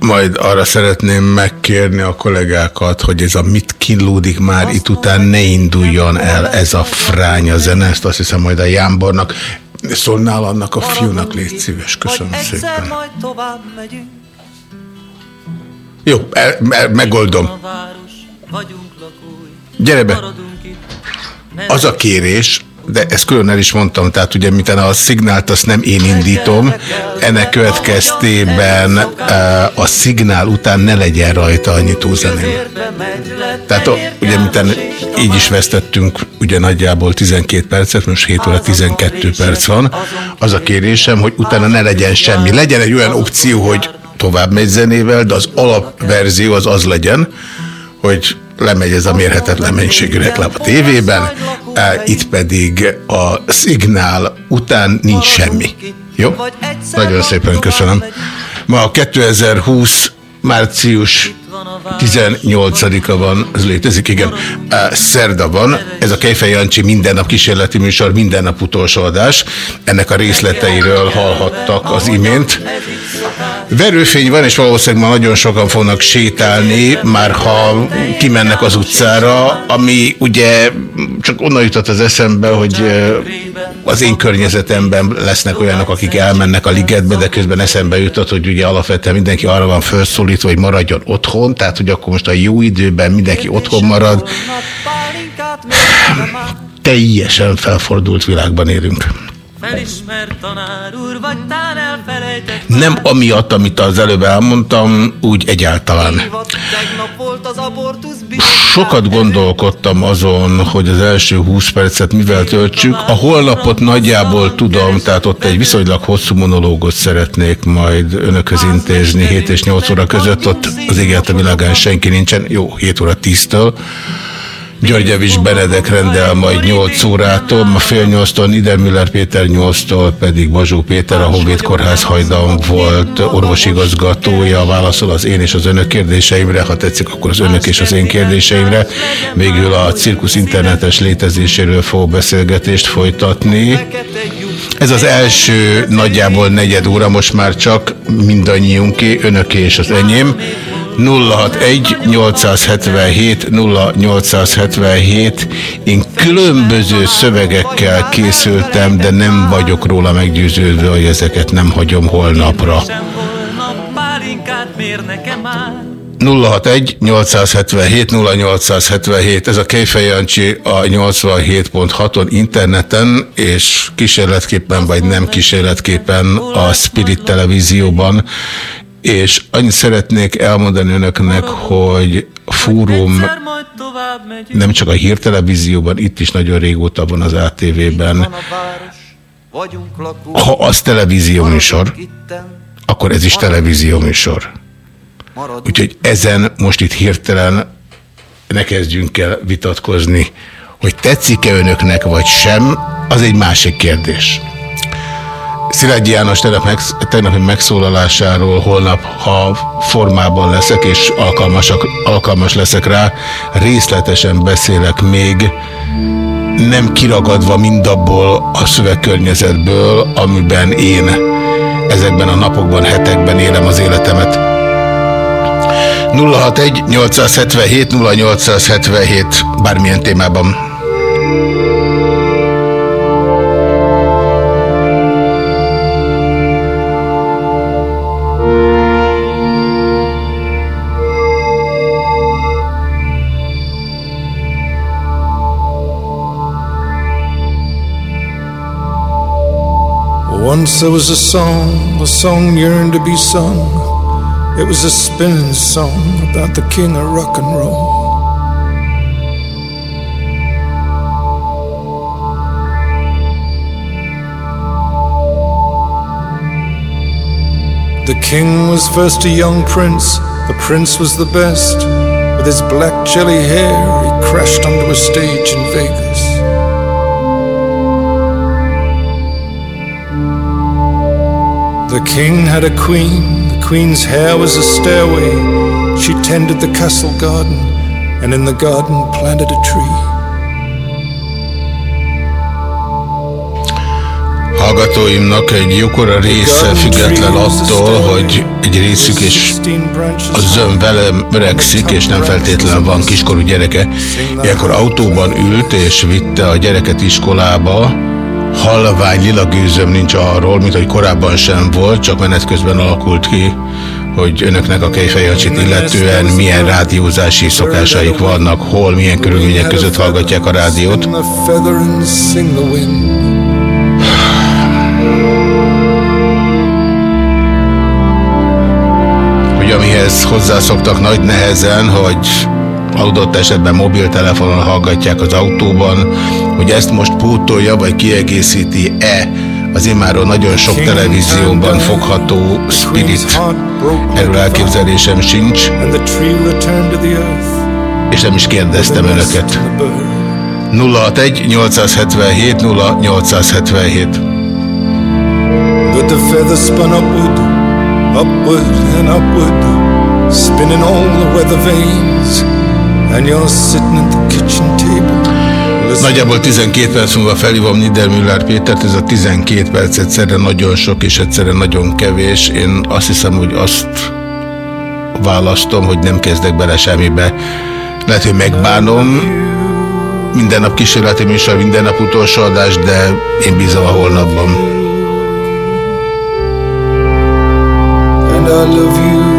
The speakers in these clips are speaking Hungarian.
Majd arra szeretném megkérni a kollégákat, hogy ez a mit kínlódik már itt után ne induljon el ez a fránya zene, ezt azt hiszem majd a Jámbornak szólnál annak a fiúnak, légy szíves, köszönöm szépen. Jó, el, el, megoldom. Gyere be. Az a kérés, de ezt külön el is mondtam, tehát ugye miután a szignált azt nem én indítom, ennek következtében eh, a szignál után ne legyen rajta annyi túlzeném. Tehát ugye miután így is vesztettünk ugye nagyjából 12 percet, most 7 óra 12 perc van, az a kérésem, hogy utána ne legyen semmi. Legyen egy olyan opció, hogy tovább megy zenével, de az alapverzió az az legyen, hogy lemegy ez a mérhetetlen mennyiségű reklám a tévében, itt pedig a szignál után nincs semmi. Jó? Nagyon szépen köszönöm. Ma a 2020 március 18-a van, ez létezik, igen, szerda van, ez a Kejfej Jancsi minden nap kísérleti műsor, minden nap utolsó adás. Ennek a részleteiről hallhattak az imént. Verőfény van, és valószínűleg ma nagyon sokan fognak sétálni, már ha kimennek az utcára, ami ugye csak onnan jutott az eszembe, hogy az én környezetemben lesznek olyanok, akik elmennek a ligetbe, de közben eszembe jutott, hogy ugye alapvetően mindenki arra van felszólítva, hogy maradjon otthon, tehát hogy akkor most a jó időben mindenki otthon marad. Teljesen felfordult világban élünk. Felismert tanár úr, vagy tán elfelejtett Nem amiatt, amit az előbb elmondtam, úgy egyáltalán. Tegnap volt az abortusz Sokat gondolkodtam azon, hogy az első 20 percet mivel töltsük. A holnapot nagyjából tudom, tehát ott egy viszonylag hosszú monológot szeretnék majd önökhöz intézni 7 és 8 óra között. Ott az égelt a világán senki nincsen. Jó, 7 óra 10-től. Györgyevics Benedek rendel majd 8 órától, ma fél 8-tól Niedermüller Péter 8-tól pedig Bazsó Péter, a Honvéd Kórház hajdan volt orvosigazgatója, válaszol az én és az önök kérdéseimre, ha tetszik, akkor az önök és az én kérdéseimre. Végül a cirkusz internetes létezéséről fog beszélgetést folytatni. Ez az első nagyjából negyed óra, most már csak mindannyiunké, önöké és az enyém. 061 877 0877 Én különböző szövegekkel készültem, de nem vagyok róla meggyőződve, hogy ezeket nem hagyom holnapra. Sem volna, pálinkát mér nekem már. 061 877 0877 ez a Kejfej Jancsi a 87.6-on interneten, és kísérletképpen vagy nem kísérletképpen a Spirit televízióban, és annyit szeretnék elmondani önöknek, hogy fórum nem csak a hírtelevízióban, itt is nagyon régóta van az ATV-ben. Ha az televízió műsor, akkor ez is televízió műsor. Úgyhogy ezen most itt hirtelen ne kezdjünk el vitatkozni, hogy tetszik-e önöknek vagy sem, az egy másik kérdés. Szilágyi János tegnap megsz- tegnapi megszólalásáról holnap, ha formában leszek és alkalmasak, alkalmas leszek rá, részletesen beszélek még, nem kiragadva mindabból a szövegkörnyezetből, amiben én ezekben a napokban, hetekben élem az életemet. 061 877 0877 bármilyen témában. Once there was a song, a song yearned to be sung. It was a spinning song about the king of rock and roll. The king was first a young prince, the prince was the best. With his black jelly hair, he crashed onto a stage in Vegas. The king had a queen, the queen's hair was a stairway. She tended the castle garden, and in the garden planted a tree. Hallgatóimnak egy jókora része független attól, hogy egy részük és a zöm velem öregszik, és nem feltétlenül van kiskorú gyereke. Ilyenkor autóban ült és vitte a gyereket iskolába, halvány lila gőzöm nincs arról, mint hogy korábban sem volt, csak menet közben alakult ki, hogy önöknek a kejfejacsit illetően milyen rádiózási szokásaik vannak, hol, milyen körülmények között hallgatják a rádiót. Hogy amihez hozzászoktak nagy nehezen, hogy adott esetben mobiltelefonon hallgatják az autóban, hogy ezt most pótolja vagy kiegészíti-e? Az immáról nagyon sok televízióban fogható spirit. Erről elképzelésem sincs, és nem is kérdeztem önöket. 061 877 0877 But the feather spun upward, upward and upward, spinning all the weather vanes, Nagyjából 12 perc múlva felhívom Niedermüller Pétert, ez a 12 perc egyszerre nagyon sok és egyszerre nagyon kevés. Én azt hiszem, hogy azt választom, hogy nem kezdek bele semmibe. Lehet, hogy megbánom, minden nap kísérleti műsor, minden nap utolsó adás, de én bízom a holnapban. And I love you.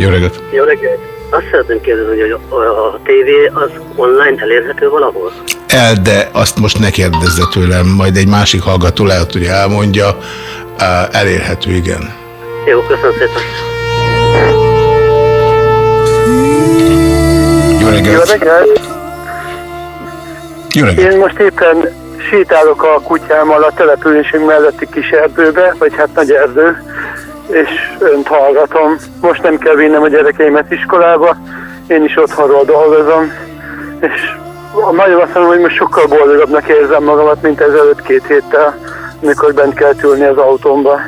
Jó reggelt! Jó reggelt! Azt szeretném kérdezni, hogy a, a, a tévé az online elérhető valahol? El, de azt most ne kérdezze tőlem, majd egy másik hallgató lehet, hogy elmondja. Elérhető, igen. Jó, köszönöm szépen. Jó reggelt! Jó reggelt! Jó reggelt! Én most éppen sétálok a kutyámmal a településünk melletti kis erdőbe, vagy hát nagy erdő, és önt hallgatom. Most nem kell vinnem a gyerekeimet iskolába, én is otthonról dolgozom, és nagyon azt mondom, hogy most sokkal boldogabbnak érzem magamat, mint ezelőtt két héttel, amikor bent kell ülni az autómba.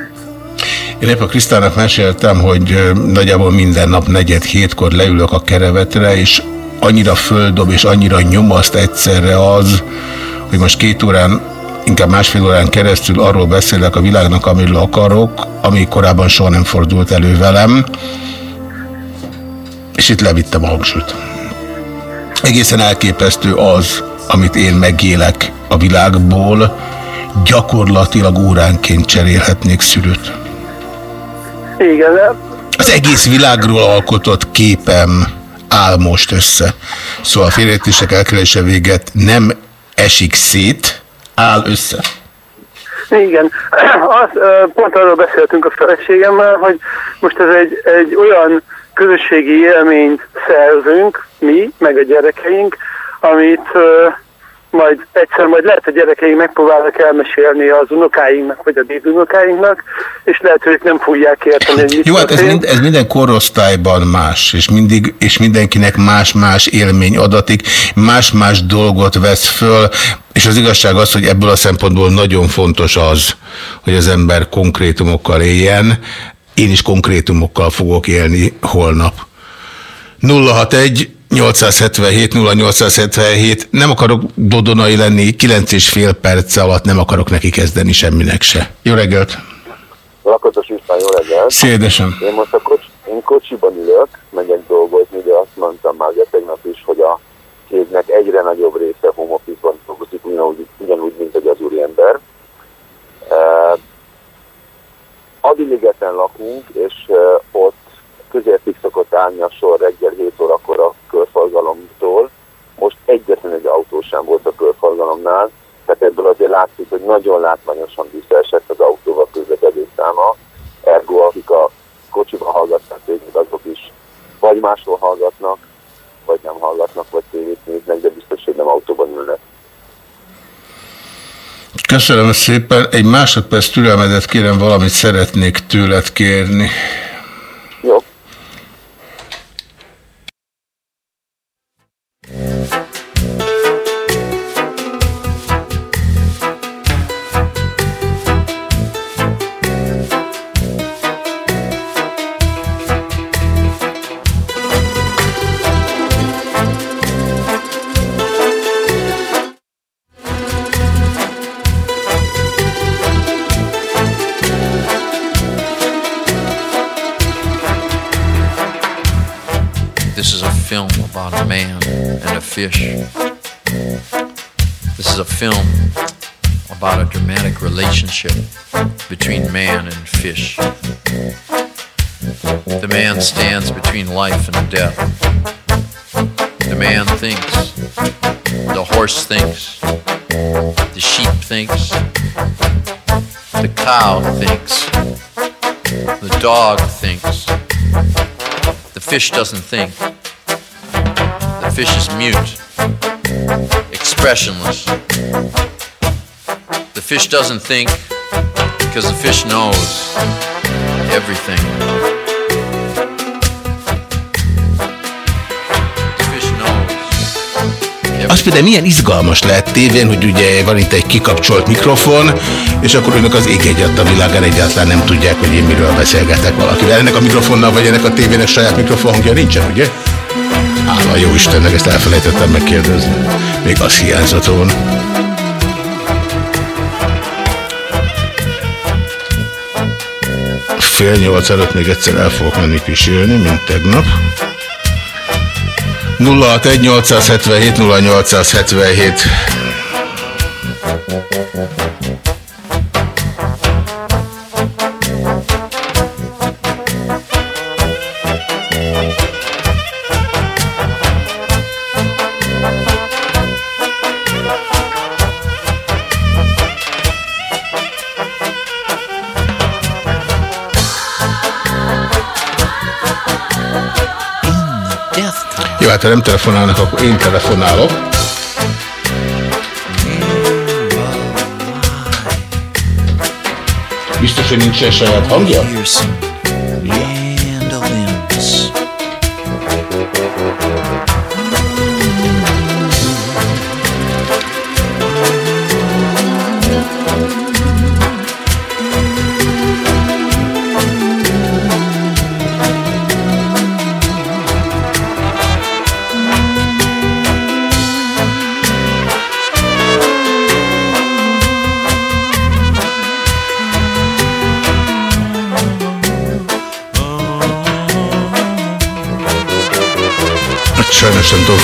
Én épp a Krisztának meséltem, hogy nagyjából minden nap negyed hétkor leülök a kerevetre, és annyira földob és annyira nyomaszt egyszerre az, hogy most két órán, inkább másfél órán keresztül arról beszélek a világnak, amiről akarok, ami korábban soha nem fordult elő velem, és itt levittem a hangsúlyt. Egészen elképesztő az, amit én megélek a világból, gyakorlatilag óránként cserélhetnék szülőt. Igen. Az egész világról alkotott képem áll most össze. Szóval a félrejtések elkerülése véget nem esik szét, áll össze. Igen, az, pont arról beszéltünk a feleségemmel, hogy most ez egy, egy olyan közösségi élményt szerzünk, mi, meg a gyerekeink, amit majd egyszer majd lehet a gyerekeink megpróbálnak elmesélni az unokáinknak, vagy a dédunokáinknak, és lehet, hogy ők nem fogják érteni, hogy mit Jó, hát ez, mind, ez minden korosztályban más, és, mindig, és mindenkinek más-más élmény adatik, más-más dolgot vesz föl, és az igazság az, hogy ebből a szempontból nagyon fontos az, hogy az ember konkrétumokkal éljen. Én is konkrétumokkal fogok élni holnap. 061 877 0877 nem akarok dodonai lenni, 9 és fél perc alatt nem akarok neki kezdeni semminek se. Jó reggelt! Lakatos István, jó reggelt! Szédesem! Én most a kocs, én kocsiban ülök, megyek dolgozni, de azt mondtam már ugye tegnap is, hogy a cégnek egyre nagyobb része home office-ban dolgozik, ugyanúgy, ugyanúgy, mint egy az úriember. Uh, Adiligeten lakunk, és uh, ott közértig szokott állni a sor reggel 7 órakor a körforgalomtól. Most egyetlen egy autó sem volt a körforgalomnál, tehát ebből azért látszik, hogy nagyon látványosan visszaesett az autóval közlekedő száma, ergo akik a kocsiba hallgatnak téged, azok is vagy máshol hallgatnak, vagy nem hallgatnak, vagy tévét néznek, de biztos, hogy nem autóban ülnek. Köszönöm szépen. Egy másodperc türelmedet kérem, valamit szeretnék tőled kérni. Life and death. The man thinks. The horse thinks. The sheep thinks. The cow thinks. The dog thinks. The fish doesn't think. The fish is mute, expressionless. The fish doesn't think because the fish knows everything. Az például milyen izgalmas lehet tévén, hogy ugye van itt egy kikapcsolt mikrofon, és akkor önök az ég egyet a világán egyáltalán nem tudják, hogy én miről beszélgetek valakivel. Ennek a mikrofonnal, vagy ennek a tévének saját mikrofon hangja nincsen, ugye? Hála jó Istennek, ezt elfelejtettem megkérdezni. Még az hiányzott volna. Fél nyolc előtt még egyszer el fogok menni pisilni, mint tegnap. 061 877 0877 nem telefonálnak, akkor én telefonálok. Biztos, hogy nincs saját hangja?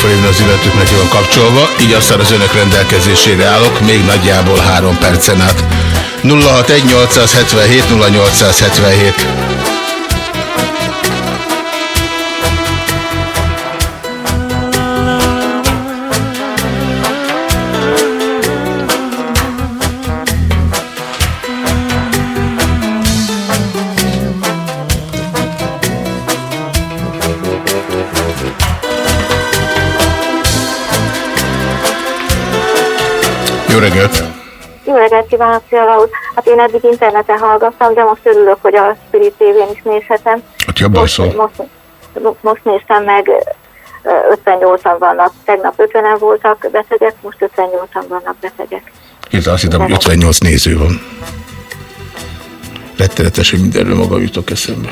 Felhívni az illetőt, neki van kapcsolva, így aztán az önök rendelkezésére állok, még nagyjából három percen át. 061 877 0877 Jó reggelt! Jó reggelt kívánok, Fiala úr! Hát én eddig interneten hallgattam, de most örülök, hogy a Spirit TV-n is nézhetem. Hát jobban most, szól. most, most néztem meg, ö, 58-an vannak, tegnap 50-en voltak betegek, most 58-an vannak betegek. Én azt hittem, hogy 58 néző van. Rettenetes, hogy mindenről maga jutok eszembe.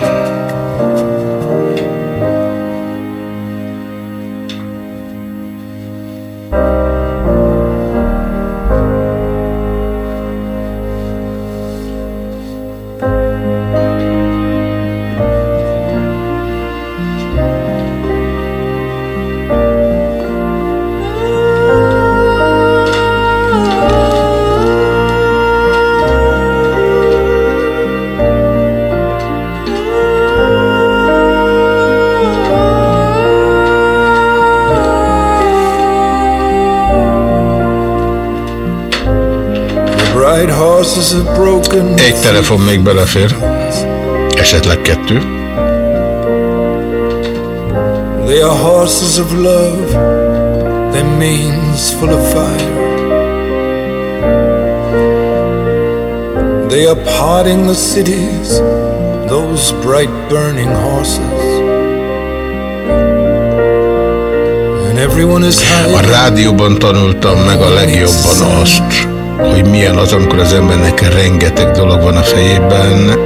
Egy telefon még belefér. Esetleg kettő. They are horses of love, their manes full of fire. They are parting the cities, those bright burning horses. A rádióban tanultam meg a legjobban azt, hogy milyen az, amikor az embernek rengeteg dolog van a fejében,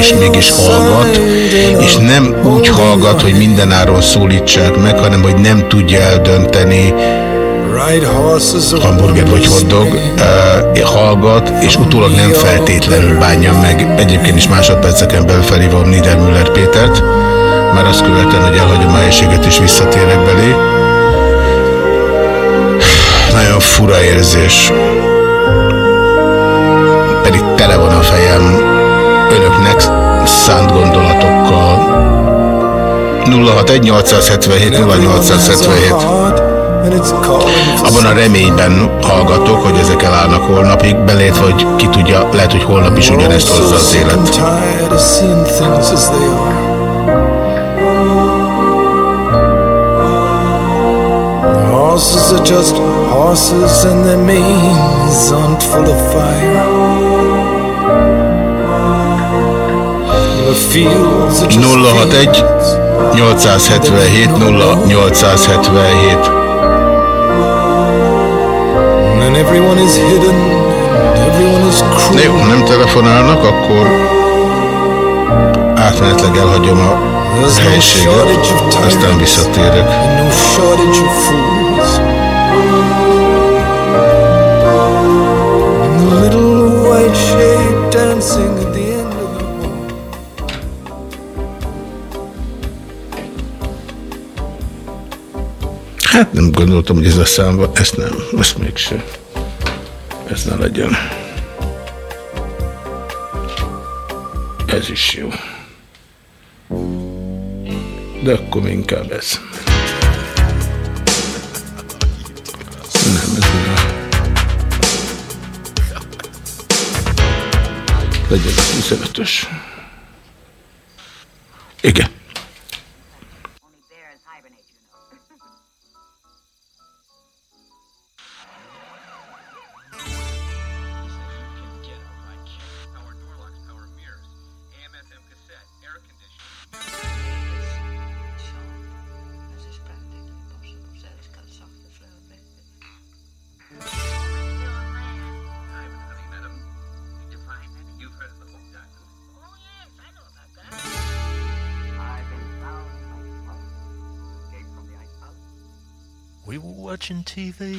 és mégis hallgat, és nem úgy hallgat, hogy mindenáron szólítsák meg, hanem hogy nem tudja eldönteni, hamburger vagy hotdog, uh, hallgat, és utólag nem feltétlenül bánja meg. Egyébként is másodperceken belül felhívom Niedermüller Pétert, már azt követően, hogy elhagyom a helységet és visszatérek belé. Nagyon fura érzés. Pedig tele van a fejem önöknek szánt gondolatokkal. 061 877 0877 abban a reményben hallgatok, hogy ezek elállnak holnapig, belét, hogy ki tudja, lehet, hogy holnap is ugyanezt hozza az élet. Horses are just horses and their manes aren't full of fire. The fields are just 061 877 0877 And everyone is hidden, and everyone is cruel. Jó, ha nem telefonálnak, akkor átmenetleg elhagyom a helységet, aztán visszatérek. Nem gondoltam, hogy ez a szám van, ezt nem, ezt mégse. Ez ne legyen. Ez is jó. De akkor inkább ez. Nem, ez nem. Legyen a 25-ös. Watching TV.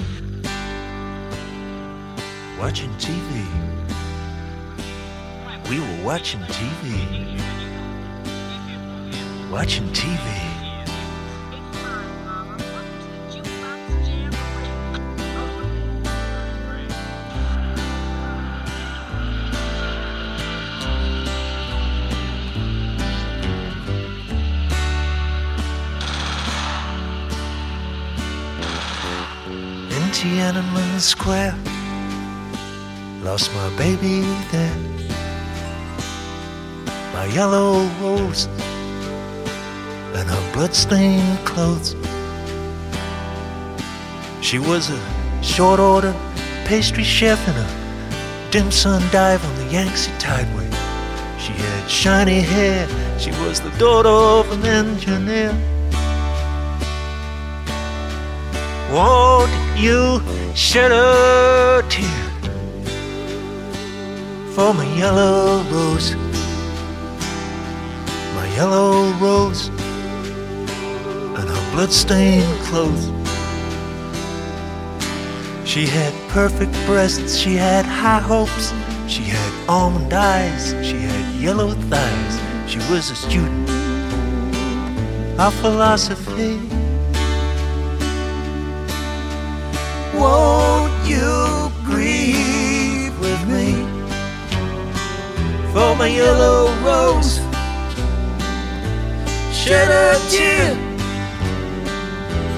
Watching TV. We were watching TV. Watching TV. Tiananmen Square. Lost my baby there. My yellow rose and her bloodstained clothes. She was a short order pastry chef in a dim sun dive on the Yangtze Tideway. She had shiny hair. She was the daughter of an engineer. Won't you shed a tear for my yellow rose? My yellow rose and her bloodstained clothes. She had perfect breasts, she had high hopes, she had almond eyes, she had yellow thighs. She was a student of philosophy. Won't you grieve with me for my yellow rose? Shed a tear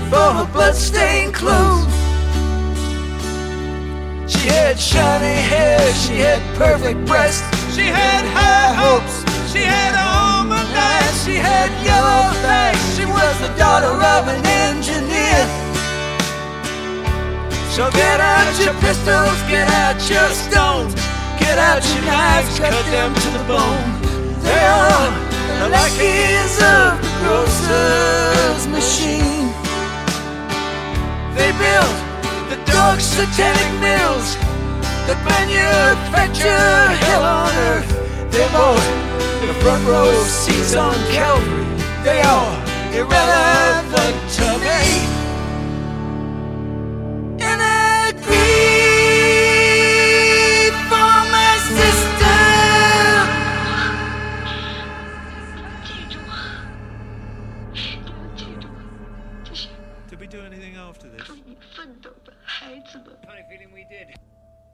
for her bloodstained clothes. She had shiny hair, she had perfect breasts, she had high hopes, she had almond eyes, she had yellow thighs, she was the daughter of an engineer. So get out your pistols, get out your stones, get out your knives, cut them to the bone. They are the lackeys of the grocer's machine. They built the dog satanic mills that manufacture hell on earth. They bought the front row seats on Calvary. They are irrelevant to me.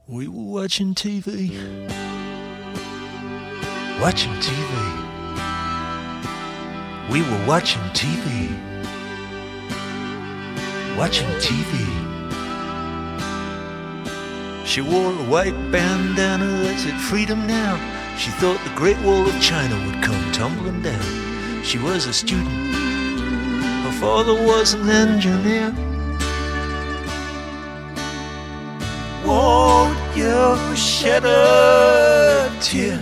We were watching TV. Watching TV. We were watching TV. Watching TV. She wore a white bandana that said freedom now. She thought the Great Wall of China would come tumbling down. She was a student. Her father was an engineer. Won't you shed a tear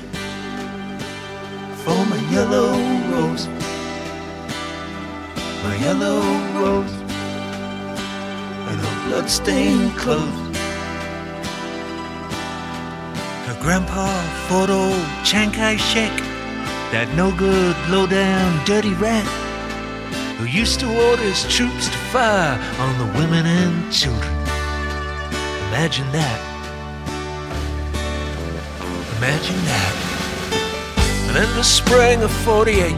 for my yellow rose? My yellow rose and her bloodstained clothes. Her grandpa fought old Chiang Kai-shek, that no good, low down, dirty rat who used to order his troops to fire on the women and children. Imagine that. Imagine that. And in the spring of 48,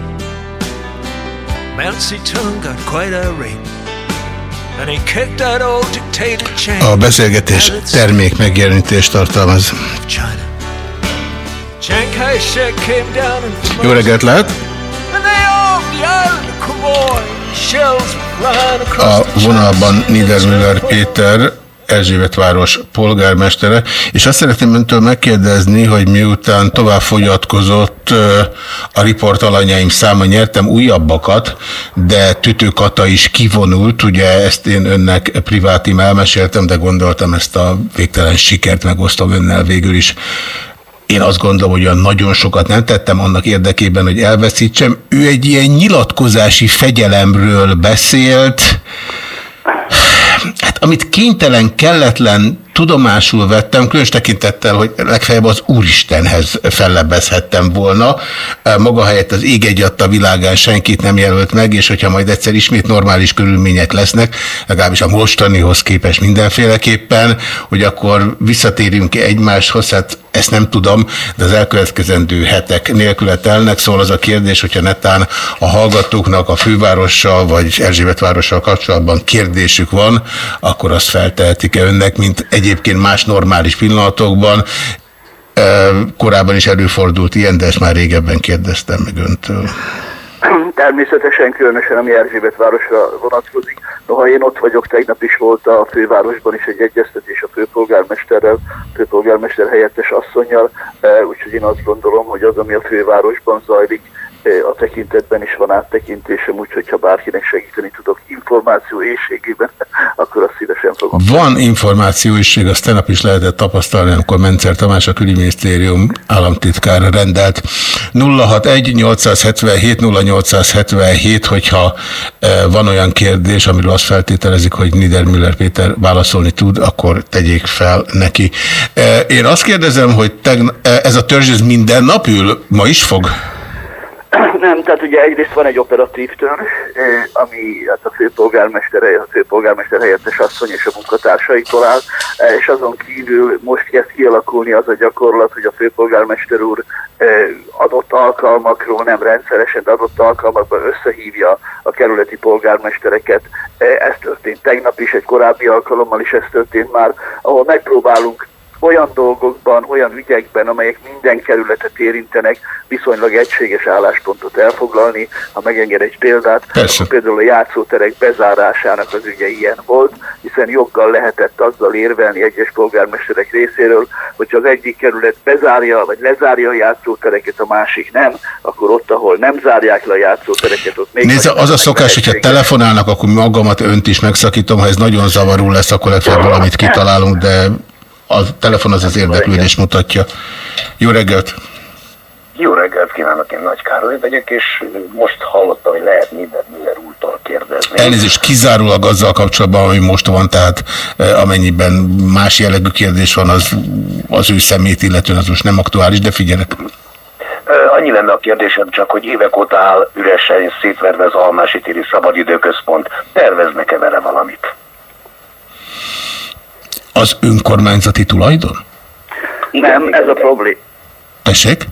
Mount Zedong got quite irate. And he kicked that old dictator chain. A beszélgetés termék megjelenítést tartalmaz. And Jó reggelt lehet! A vonalban Niedermüller Péter, Erzsébet város polgármestere, és azt szeretném öntől megkérdezni, hogy miután tovább fogyatkozott a riportalanyaim száma, nyertem újabbakat, de Tütő Kata is kivonult, ugye ezt én önnek privátim elmeséltem, de gondoltam ezt a végtelen sikert megosztom önnel végül is. Én azt gondolom, hogy olyan nagyon sokat nem tettem annak érdekében, hogy elveszítsem. Ő egy ilyen nyilatkozási fegyelemről beszélt, amit kénytelen, kelletlen tudomásul vettem, különös tekintettel, hogy legfeljebb az Úristenhez fellebbezhettem volna. Maga helyett az ég egy adta világán senkit nem jelölt meg, és hogyha majd egyszer ismét normális körülmények lesznek, legalábbis a mostanihoz képest mindenféleképpen, hogy akkor visszatérünk egymáshoz, hát ezt nem tudom, de az elkövetkezendő hetek nélküle telnek, szóval az a kérdés, hogyha netán a hallgatóknak a fővárossal vagy Erzsébet várossal kapcsolatban kérdésük van, akkor azt feltehetik-e önnek, mint egyébként más normális pillanatokban. Korábban is előfordult ilyen, de ezt már régebben kérdeztem meg öntől. Természetesen különösen, ami Erzsébet városra vonatkozik. Noha én ott vagyok, tegnap is volt a fővárosban is egy egyeztetés a főpolgármesterrel, főpolgármester helyettes asszonyjal, úgyhogy én azt gondolom, hogy az, ami a fővárosban zajlik, a tekintetben is van áttekintésem, úgyhogy ha bárkinek segíteni tudok információ éjségében, akkor azt szívesen fogom. Van információ éjség, azt tegnap is lehetett tapasztalni, amikor Mencer Tamás a külügyminisztérium államtitkára rendelt. 061-877-0877, hogyha van olyan kérdés, amiről azt feltételezik, hogy Niedermüller Péter válaszolni tud, akkor tegyék fel neki. Én azt kérdezem, hogy ez a törzs minden nap ül? Ma is fog? Nem, tehát ugye egyrészt van egy operatív törzs, ami hát a főpolgármester, a főpolgármester helyettes asszony és a munkatársaitól áll, és azon kívül most kezd kialakulni az a gyakorlat, hogy a főpolgármester úr adott alkalmakról, nem rendszeresen, de adott alkalmakban összehívja a kerületi polgármestereket. Ez történt tegnap is, egy korábbi alkalommal is ez történt már, ahol megpróbálunk olyan dolgokban, olyan ügyekben, amelyek minden kerületet érintenek, viszonylag egységes álláspontot elfoglalni. Ha megenged egy példát, Persze. például a játszóterek bezárásának az ügye ilyen volt, hiszen joggal lehetett azzal érvelni egyes polgármesterek részéről, hogyha az egyik kerület bezárja, vagy lezárja a játszótereket, a másik nem, akkor ott, ahol nem zárják le a játszótereket, ott még Nézd, az a szokás, hogyha telefonálnak, akkor magamat önt is megszakítom, ha ez nagyon zavaró lesz, akkor legfeljebb valamit kitalálunk, de a telefon az az érdeklődést mutatja. Jó reggelt! Jó reggelt kívánok, én Nagy Károly vagyok, és most hallottam, hogy lehet Nieder Müller úrtól kérdezni. Elnézést kizárólag azzal kapcsolatban, ami most van, tehát eh, amennyiben más jellegű kérdés van, az, az ő szemét illetően az most nem aktuális, de figyelek. Ö, Annyi lenne a kérdésem csak, hogy évek óta áll üresen szétverve az Almási téri szabadidőközpont. Terveznek-e vele valamit? Az önkormányzati tulajdon? Nem, ez a problém. Tessék?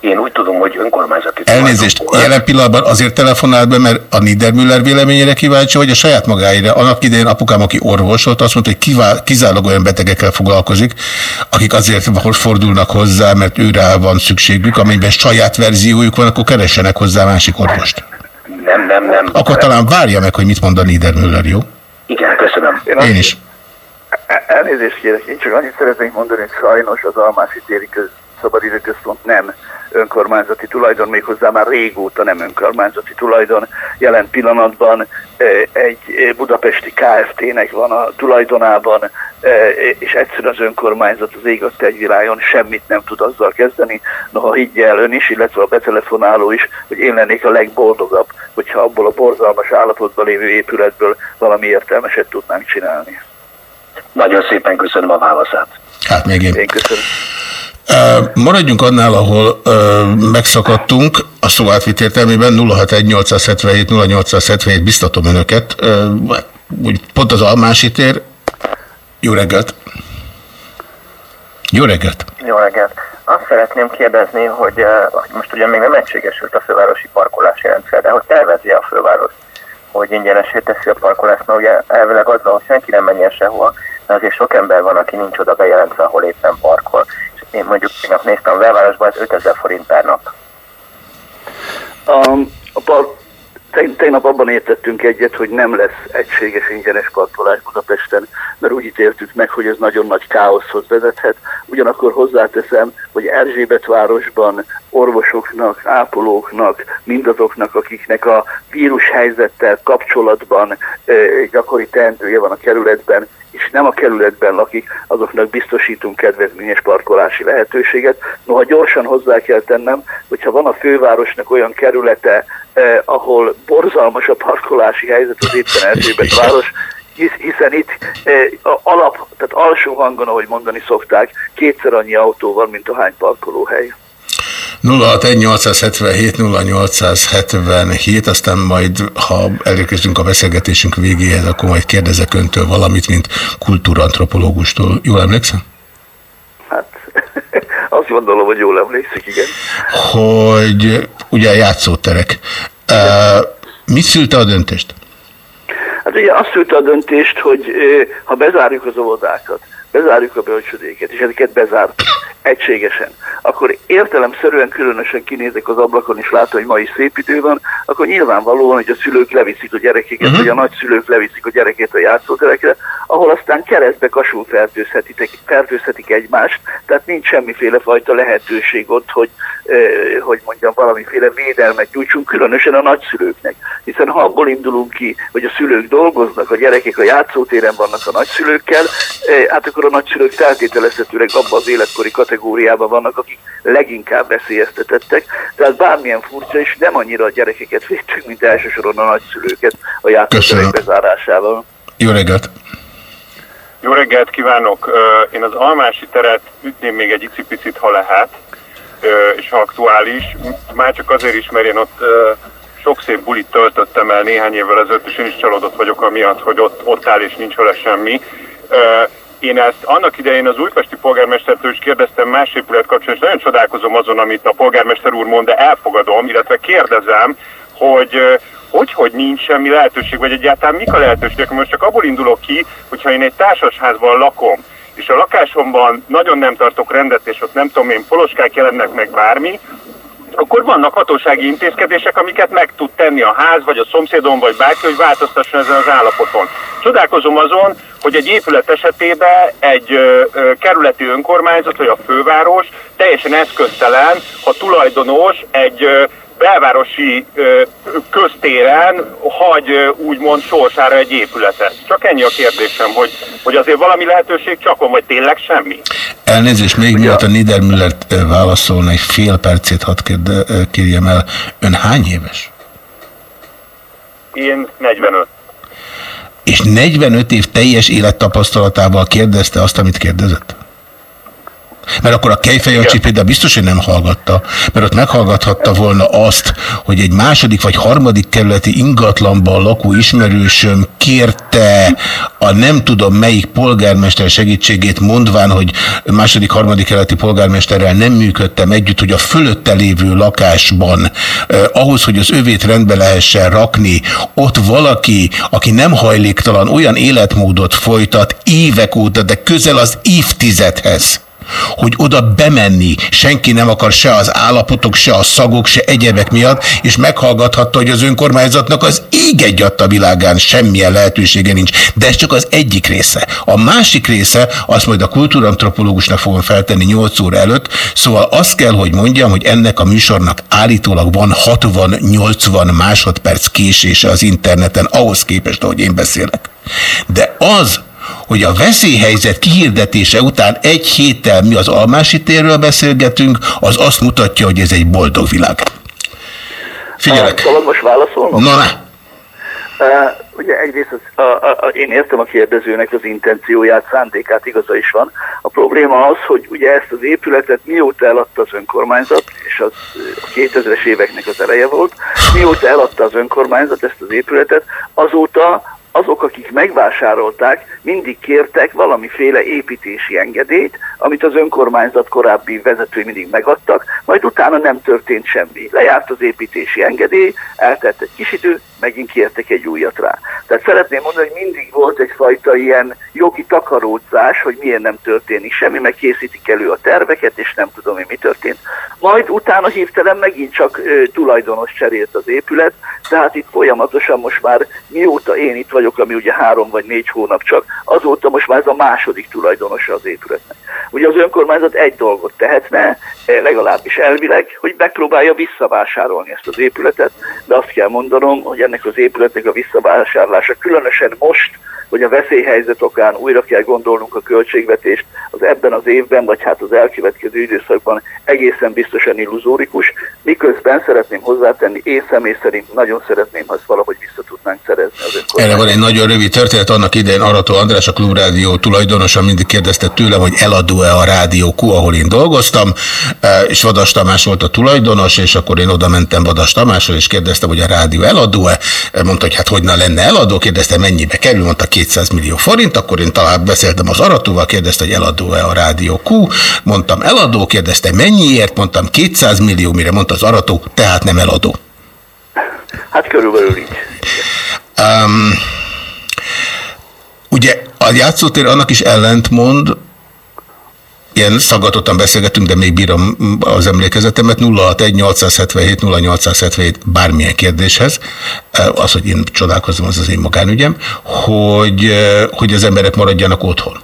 Én úgy tudom, hogy önkormányzati Elnézést, jelen pillanatban azért telefonált be, mert a Niedermüller véleményére kíváncsi, vagy a saját magáira. Annak idején apukám, aki orvos volt, azt mondta, hogy kivá- kizárólag olyan betegekkel foglalkozik, akik azért fordulnak hozzá, mert őrá van szükségük, amelyben saját verziójuk van, akkor keressenek hozzá másik orvost. Nem, nem, nem. Akkor talán várja meg, hogy mit mond a Niedermüller, jó? Igen, köszönöm. Én is. E- Elnézést kérek, én csak annyit szeretnék mondani, hogy sajnos az Almási téri köz, szabadidőközpont nem önkormányzati tulajdon, méghozzá már régóta nem önkormányzati tulajdon. Jelen pillanatban e, egy e, budapesti KFT-nek van a tulajdonában, és egyszerűen az önkormányzat az ég egy világon semmit nem tud azzal kezdeni. Noha higgye el ön is, illetve a betelefonáló is, hogy én lennék a legboldogabb, hogyha abból a borzalmas állapotban lévő épületből valami értelmeset tudnánk csinálni. Nagyon szépen köszönöm a válaszát. Hát még én. Én köszönöm. Maradjunk annál, ahol uh, megszakadtunk, a szó átvit értelmében 061 0877 biztatom önöket. Uh, úgy pont az Almási tér. Jó reggelt! Jó reggelt! Jó reggelt! Azt szeretném kérdezni, hogy eh, most ugye még nem egységesült a fővárosi parkolási rendszer, de hogy tervezi a főváros, hogy ingyenesé teszi a parkolást, mert ugye elvileg az, van, hogy senki nem menjen sehova, de azért sok ember van, aki nincs oda bejelentve, ahol éppen parkol. És én mondjuk tegnap néztem a belvárosban, ez 5000 forint per nap. A, a par, teg- tegnap abban értettünk egyet, hogy nem lesz egységes ingyenes parkolás Budapesten, mert úgy ítéltük meg, hogy ez nagyon nagy káoszhoz vezethet. Ugyanakkor hozzáteszem, hogy Erzsébetvárosban orvosoknak, ápolóknak, mindazoknak, akiknek a vírus helyzettel kapcsolatban e, gyakori teendője van a kerületben, és nem a kerületben lakik, azoknak biztosítunk kedvezményes parkolási lehetőséget. Noha gyorsan hozzá kell tennem, hogyha van a fővárosnak olyan kerülete, eh, ahol borzalmas a parkolási helyzet, az éppen Erzsébet város, hisz, hiszen itt eh, alap, tehát alsó hangon, ahogy mondani szokták, kétszer annyi autó van, mint a hány parkolóhely. 061 0877, aztán majd, ha elérkezünk a beszélgetésünk végéhez, akkor majd kérdezek öntől valamit, mint kultúrantropológustól. Jól emlékszem? Azt gondolom, hogy jól emlékszik, igen. Hogy ugye a játszóterek. Uh, mit szülte a döntést? Hát ugye azt szülte a döntést, hogy ha bezárjuk az óvodákat, bezárjuk a bölcsödéket, és ezeket bezártuk egységesen, akkor értelemszerűen különösen kinézek az ablakon, és látom, hogy ma is szép idő van, akkor nyilvánvalóan, hogy a szülők leviszik a gyerekeket, uh-huh. vagy a nagyszülők leviszik a gyerekét a játszóterekre, ahol aztán keresztbe kasul fertőzhetik, fertőzhetik egymást, tehát nincs semmiféle fajta lehetőség ott, hogy, eh, hogy mondjam, valamiféle védelmet nyújtsunk, különösen a nagyszülőknek. Hiszen ha abból indulunk ki, hogy a szülők dolgoznak, a gyerekek a játszótéren vannak a nagyszülőkkel, eh, hát akkor a nagyszülők feltételezhetőleg abban az életkori kategóriában vannak, akik leginkább veszélyeztetettek. Tehát bármilyen furcsa, és nem annyira a gyerekeket védtünk, mint elsősorban a nagyszülőket a játszóterek bezárásával. Jó reggelt! Jó reggelt kívánok! Én az Almási teret ütném még egy icipicit, ha lehet, és ha aktuális. Már csak azért is, mert én ott sok szép bulit töltöttem el néhány évvel ezelőtt, és én is csalódott vagyok amiatt, hogy ott, ott áll és nincs vele semmi. Én ezt annak idején az újpesti polgármestertől is kérdeztem más épület kapcsolatban, és nagyon csodálkozom azon, amit a polgármester úr mond, de elfogadom, illetve kérdezem, hogy hogy, hogy nincs semmi lehetőség, vagy egyáltalán mik a lehetőségek. Most csak abból indulok ki, hogyha én egy társasházban lakom, és a lakásomban nagyon nem tartok rendet, és ott nem tudom én, poloskák jelennek meg bármi, akkor vannak hatósági intézkedések, amiket meg tud tenni a ház, vagy a szomszédom, vagy bárki, hogy változtasson ezen az állapoton. Csodálkozom azon, hogy egy épület esetében egy ö, ö, kerületi önkormányzat, vagy a főváros teljesen eszköztelen, ha tulajdonos egy ö, belvárosi köztéren hagy úgymond sorsára egy épületet. Csak ennyi a kérdésem, hogy, hogy azért valami lehetőség csak van, vagy tényleg semmi? Elnézést, még mielőtt a Niedermüller válaszolna, egy fél percét hadd kérjem el. Ön hány éves? Én 45. És 45 év teljes élettapasztalatával kérdezte azt, amit kérdezett? Mert akkor a Kejfejancsi például biztos, hogy nem hallgatta, mert ott meghallgathatta volna azt, hogy egy második vagy harmadik kerületi ingatlanban lakó ismerősöm kérte a nem tudom melyik polgármester segítségét mondván, hogy második, harmadik kerületi polgármesterrel nem működtem együtt, hogy a fölötte lévő lakásban eh, ahhoz, hogy az övét rendbe lehessen rakni, ott valaki, aki nem hajléktalan, olyan életmódot folytat évek óta, de közel az évtizedhez, hogy oda bemenni senki nem akar se az állapotok, se a szagok, se egyebek miatt, és meghallgathatta, hogy az önkormányzatnak az ég egy világán semmilyen lehetősége nincs. De ez csak az egyik része. A másik része, azt majd a kultúrantropológusnak fogom feltenni 8 óra előtt, szóval azt kell, hogy mondjam, hogy ennek a műsornak állítólag van 60-80 másodperc késése az interneten, ahhoz képest, ahogy én beszélek. De az, hogy a veszélyhelyzet kihirdetése után egy héttel mi az Almási térről beszélgetünk, az azt mutatja, hogy ez egy boldog világ. Figyelek. Szabad most válaszolnom? Na, ne. Uh, ugye egyrészt az, a, a, a, én értem a kérdezőnek az intencióját, szándékát, igaza is van. A probléma az, hogy ugye ezt az épületet mióta eladta az önkormányzat, és az a 2000-es éveknek az eleje volt, mióta eladta az önkormányzat ezt az épületet, azóta azok, akik megvásárolták, mindig kértek valamiféle építési engedélyt, amit az önkormányzat korábbi vezetői mindig megadtak, majd utána nem történt semmi. Lejárt az építési engedély, eltelt egy kis idő, megint kértek egy újat rá. Tehát szeretném mondani, hogy mindig volt egyfajta ilyen jogi takaródzás, hogy miért nem történik semmi, meg készítik elő a terveket, és nem tudom én mi történt. Majd utána hirtelen megint csak ö, tulajdonos cserélt az épület, tehát itt folyamatosan most már mióta én itt vagyok, ami ugye három vagy négy hónap csak, azóta most már ez a második tulajdonosa az épületnek. Ugye az önkormányzat egy dolgot tehetne, legalábbis elvileg, hogy megpróbálja visszavásárolni ezt az épületet, de azt kell mondanom, hogy ennek az épületnek a visszavásárlása. Különösen most, hogy a veszélyhelyzet okán újra kell gondolnunk a költségvetést, az ebben az évben, vagy hát az elkövetkező időszakban egészen biztosan illuzórikus, miközben szeretném hozzátenni, én személy szerint nagyon szeretném, ha ezt valahogy vissza tudnánk szerezni Erre van egy nagyon rövid történet, annak idején Arató András, a Klubrádió tulajdonosa mindig kérdezte tőlem, hogy eladó-e a Rádió Q, ahol én dolgoztam, e, és Vadas Tamás volt a tulajdonos, és akkor én oda mentem Vadas Tamáshoz, és kérdeztem, hogy a rádió eladó-e, mondta, hogy hát hogy ne lenne eladó, kérdeztem, mennyibe kerül, mondta 200 millió forint, akkor én talán beszéltem az Aratóval, kérdezte, hogy eladó-e a Rádió Q, mondtam eladó, kérdezte mennyiért, mondtam 200 millió, mire mondta az Arató, tehát nem eladó. Hát körülbelül így. Um, ugye a játszótér annak is ellentmond, ilyen szaggatottan beszélgetünk, de még bírom az emlékezetemet, 061 877 0877 bármilyen kérdéshez, az, hogy én csodálkozom, az az én magánügyem, hogy, hogy az emberek maradjanak otthon.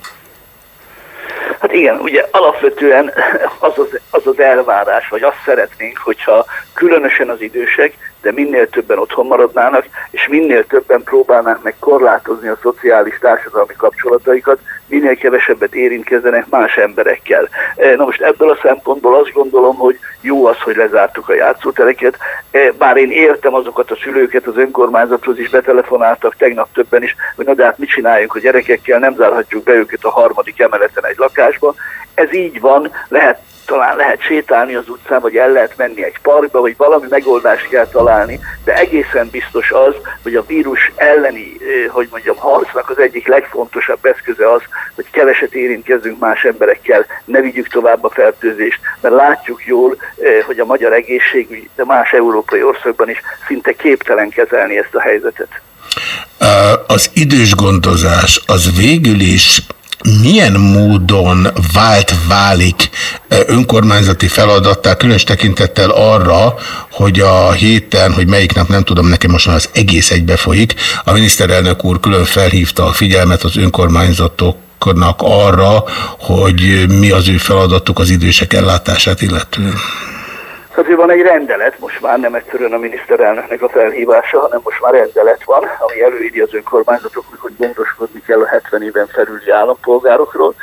Hát igen, ugye alapvetően az az, az az elvárás, vagy azt szeretnénk, hogyha különösen az idősek, de minél többen otthon maradnának, és minél többen próbálnák meg korlátozni a szociális társadalmi kapcsolataikat, minél kevesebbet érintkezzenek más emberekkel. E, Na most ebből a szempontból azt gondolom, hogy jó az, hogy lezártuk a játszótereket, E, bár én értem azokat a szülőket, az önkormányzathoz is betelefonáltak tegnap többen is, hogy na de hát mit csináljunk a gyerekekkel, nem zárhatjuk be őket a harmadik emeleten egy lakásba. Ez így van, lehet talán lehet sétálni az utcán, vagy el lehet menni egy parkba, vagy valami megoldást kell találni, de egészen biztos az, hogy a vírus elleni, hogy mondjam, harcnak az egyik legfontosabb eszköze az, hogy keveset érintkezzünk más emberekkel, ne vigyük tovább a fertőzést, mert látjuk jól, hogy a magyar egészségügy, de más európai országban is szinte képtelen kezelni ezt a helyzetet. Az idős gondozás az végül is milyen módon vált, válik önkormányzati feladattá, különös tekintettel arra, hogy a héten, hogy melyik nap nem tudom, nekem most már az egész egybe folyik, a miniszterelnök úr külön felhívta a figyelmet az önkormányzatok arra, hogy mi az ő feladatuk az idősek ellátását illetően. Azért van egy rendelet, most már nem egyszerűen a miniszterelnöknek a felhívása, hanem most már rendelet van, ami előírja az önkormányzatoknak, hogy gondoskodni kell a 70 éven felüli állampolgárokról.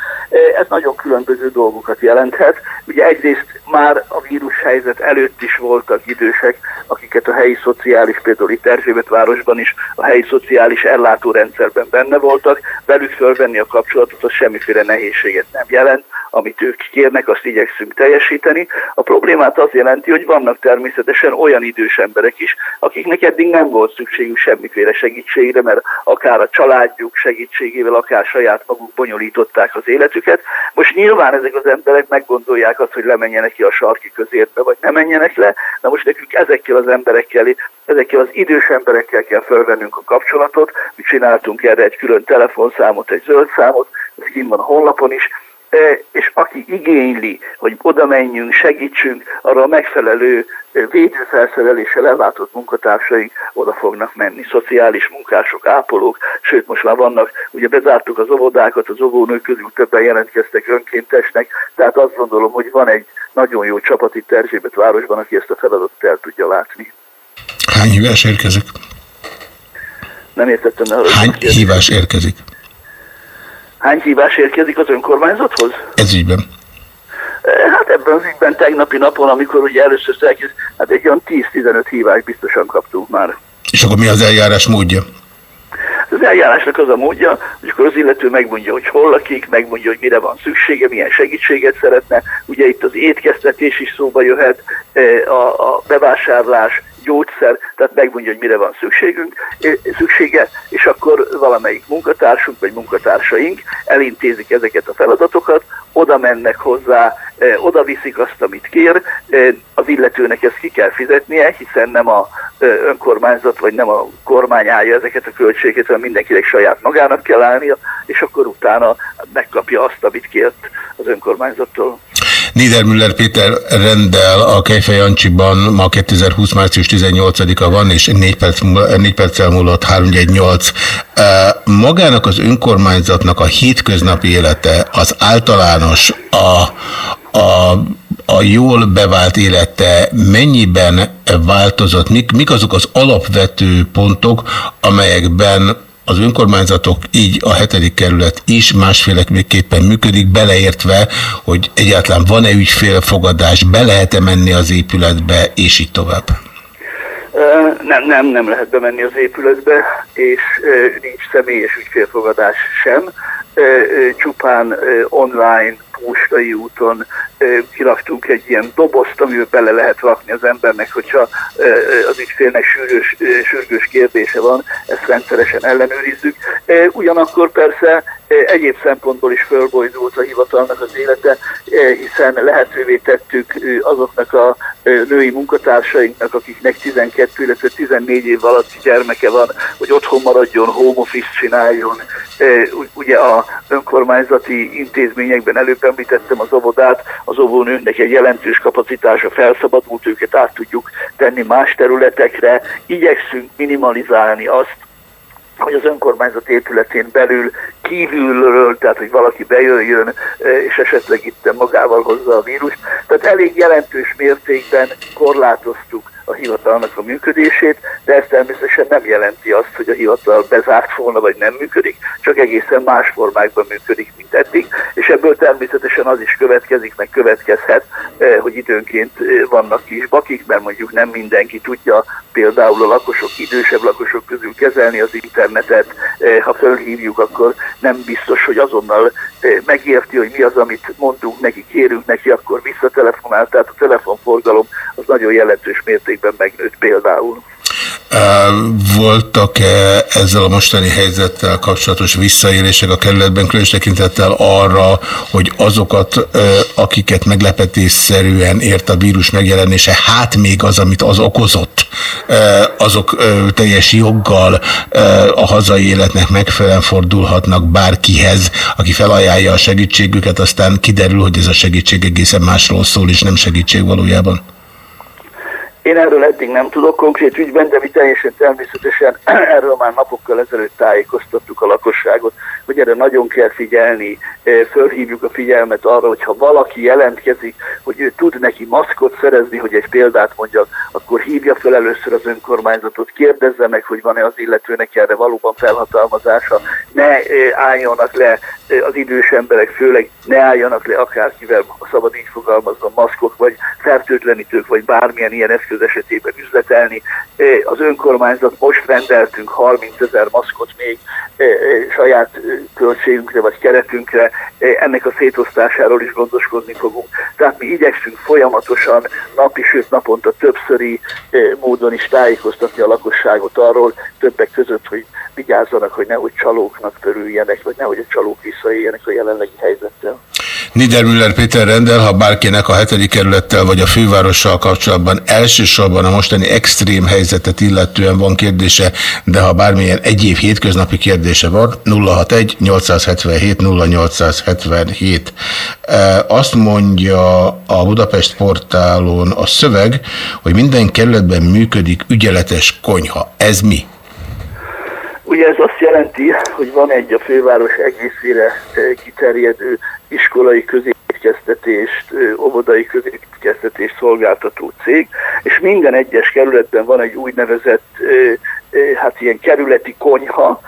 Ez nagyon különböző dolgokat jelenthet. Ugye egyrészt már a vírushelyzet előtt is voltak idősek, akiket a helyi szociális, például itt Erzsébet városban is a helyi szociális ellátórendszerben benne voltak, velük fölvenni a kapcsolatot, az semmiféle nehézséget nem jelent amit ők kérnek, azt igyekszünk teljesíteni. A problémát az jelenti, hogy vannak természetesen olyan idős emberek is, akiknek eddig nem volt szükségük semmiféle segítségre, mert akár a családjuk segítségével, akár saját maguk bonyolították az életüket. Most nyilván ezek az emberek meggondolják azt, hogy lemenjenek ki a sarki közértbe, vagy nem menjenek le. Na most nekünk ezekkel az emberekkel, ezekkel az idős emberekkel kell felvennünk a kapcsolatot. Mi csináltunk erre egy külön telefonszámot, egy zöld számot, ez kint van a honlapon is, és aki igényli, hogy oda menjünk, segítsünk, arra a megfelelő védőfelszereléssel ellátott munkatársaink oda fognak menni, szociális munkások, ápolók, sőt most már vannak, ugye bezártuk az óvodákat, az óvónők közül többen jelentkeztek önkéntesnek, tehát azt gondolom, hogy van egy nagyon jó csapat itt Erzsébet városban, aki ezt a feladatot el tudja látni. Hány hívás érkezik? Nem értettem el. Hány hívás érkezik? Hány hívás érkezik az önkormányzathoz? Ez ügyben. Hát ebben az ügyben tegnapi napon, amikor ugye először elkezd, hát egy olyan 10-15 hívást biztosan kaptunk már. És akkor mi az eljárás módja? Az eljárásnak az a módja, hogy akkor az illető megmondja, hogy hol lakik, megmondja, hogy mire van szüksége, milyen segítséget szeretne. Ugye itt az étkeztetés is szóba jöhet, a, a bevásárlás, gyógyszer, tehát megmondja, hogy mire van szükségünk, szüksége, és akkor valamelyik munkatársunk vagy munkatársaink elintézik ezeket a feladatokat, oda mennek hozzá, oda viszik azt, amit kér, az illetőnek ezt ki kell fizetnie, hiszen nem a önkormányzat vagy nem a kormány állja ezeket a költségeket, hanem mindenkinek saját magának kell állnia, és akkor utána megkapja azt, amit kért az önkormányzattól. Niedermüller Péter rendel a Kejfej Jancsiban ma 2020. március 18-a van, és 4, perc, 4 perccel múlott 318. Magának az önkormányzatnak a hétköznapi élete, az általános, a, a, a jól bevált élete mennyiben változott? Mik, mik azok az alapvető pontok, amelyekben az önkormányzatok, így a hetedik kerület is másféleképpen működik, beleértve, hogy egyáltalán van-e ügyfélfogadás, be lehet-e menni az épületbe, és így tovább? Nem, nem, nem lehet bemenni az épületbe, és nincs személyes ügyfélfogadás sem. Csupán online postai úton kiraktunk egy ilyen dobozt, amiben bele lehet rakni az embernek, hogyha az ügyfélnek sűrűs, sürgős kérdése van, ezt rendszeresen ellenőrizzük. Ugyanakkor persze egyéb szempontból is fölbojdult a hivatalnak az élete, hiszen lehetővé tettük azoknak a női munkatársainknak, akiknek 12, illetve 14 év alatti gyermeke van, hogy otthon maradjon, home office csináljon. Ugye a önkormányzati intézményekben előbb említettem az óvodát, az óvónőknek egy jelentős kapacitása felszabadult, őket át tudjuk tenni más területekre. Igyekszünk minimalizálni azt, hogy az önkormányzat épületén belül kívülről, tehát hogy valaki bejöjjön, és esetleg itt magával hozza a vírust. Tehát elég jelentős mértékben korlátoztuk a hivatalnak a működését, de ez természetesen nem jelenti azt, hogy a hivatal bezárt volna, vagy nem működik, csak egészen más formákban működik, mint eddig, és ebből természetesen az is következik, meg következhet, eh, hogy időnként eh, vannak kis bakik, mert mondjuk nem mindenki tudja például a lakosok, idősebb lakosok közül kezelni az internetet, eh, ha fölhívjuk, akkor nem biztos, hogy azonnal megérti, hogy mi az, amit mondunk neki, kérünk neki, akkor visszatelefonál, tehát a telefonforgalom az nagyon jelentős mértékben megnőtt például. Voltak-e ezzel a mostani helyzettel kapcsolatos visszaélések a kerületben, különös tekintettel arra, hogy azokat, akiket meglepetésszerűen ért a vírus megjelenése, hát még az, amit az okozott, azok teljes joggal a hazai életnek megfelelően fordulhatnak bárkihez, aki felajánlja a segítségüket, aztán kiderül, hogy ez a segítség egészen másról szól, és nem segítség valójában. Én erről eddig nem tudok konkrét ügyben, de mi teljesen természetesen erről már napokkal ezelőtt tájékoztattuk a lakosságot, hogy erre nagyon kell figyelni, fölhívjuk a figyelmet arra, hogy ha valaki jelentkezik, hogy ő tud neki maszkot szerezni, hogy egy példát mondjak, akkor hívja fel először az önkormányzatot, kérdezze meg, hogy van-e az illetőnek erre valóban felhatalmazása, ne álljanak le az idős emberek, főleg ne álljanak le akárkivel, szabad így fogalmazva, maszkok, vagy fertőtlenítők, vagy bármilyen ilyen eszköz esetében üzletelni. Az önkormányzat most rendeltünk 30 ezer maszkot még saját költségünkre vagy keretünkre, ennek a szétosztásáról is gondoskodni fogunk. Tehát mi igyekszünk folyamatosan napi, sőt naponta többszöri módon is tájékoztatni a lakosságot arról, többek között, hogy vigyázzanak, hogy nehogy csalóknak törüljenek, vagy nehogy a csalók visszaéljenek a jelenlegi helyzettel. Niedermüller Péter rendel, ha bárkinek a hetedik kerülettel vagy a fővárossal kapcsolatban elsősorban a mostani extrém helyzetet illetően van kérdése, de ha bármilyen egyéb hétköznapi kérdése van, 061 877 0877. Azt mondja a Budapest portálon a szöveg, hogy minden kerületben működik ügyeletes konyha. Ez mi? Ugye ez azt jelenti, hogy van egy a főváros egészére kiterjedő iskolai középkeztetést, óvodai középkeztetést szolgáltató cég, és minden egyes kerületben van egy úgynevezett hát ilyen kerületi konyha,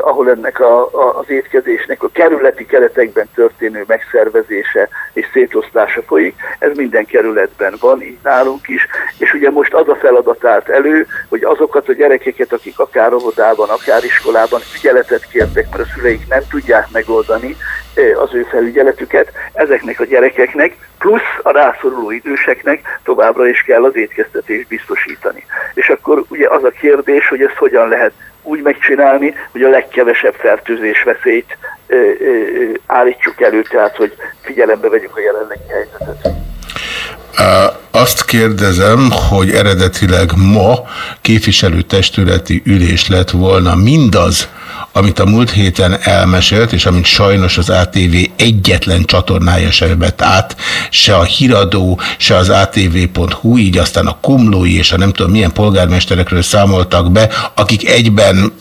ahol ennek a, a, az étkezésnek a kerületi keretekben történő megszervezése és szétosztása folyik. Ez minden kerületben van, így nálunk is. És ugye most az a feladat állt elő, hogy azokat a gyerekeket, akik akár óvodában, akár iskolában ügyeletet kértek, mert a szüleik nem tudják megoldani az ő felügyeletüket, ezeknek a gyerekeknek, plusz a rászoruló időseknek továbbra is kell az étkeztetést biztosítani. És akkor ugye az a kérdés, hogy ezt hogyan lehet úgy megcsinálni, hogy a legkevesebb fertőzés veszélyt ö, ö, állítsuk elő, tehát hogy figyelembe vegyük a jelenlegi helyzetet. Azt kérdezem, hogy eredetileg ma képviselőtestületi ülés lett volna mindaz, amit a múlt héten elmesélt, és amit sajnos az ATV egyetlen csatornája sem vett át, se a híradó, se az ATV.hu, így aztán a komlói és a nem tudom milyen polgármesterekről számoltak be, akik egyben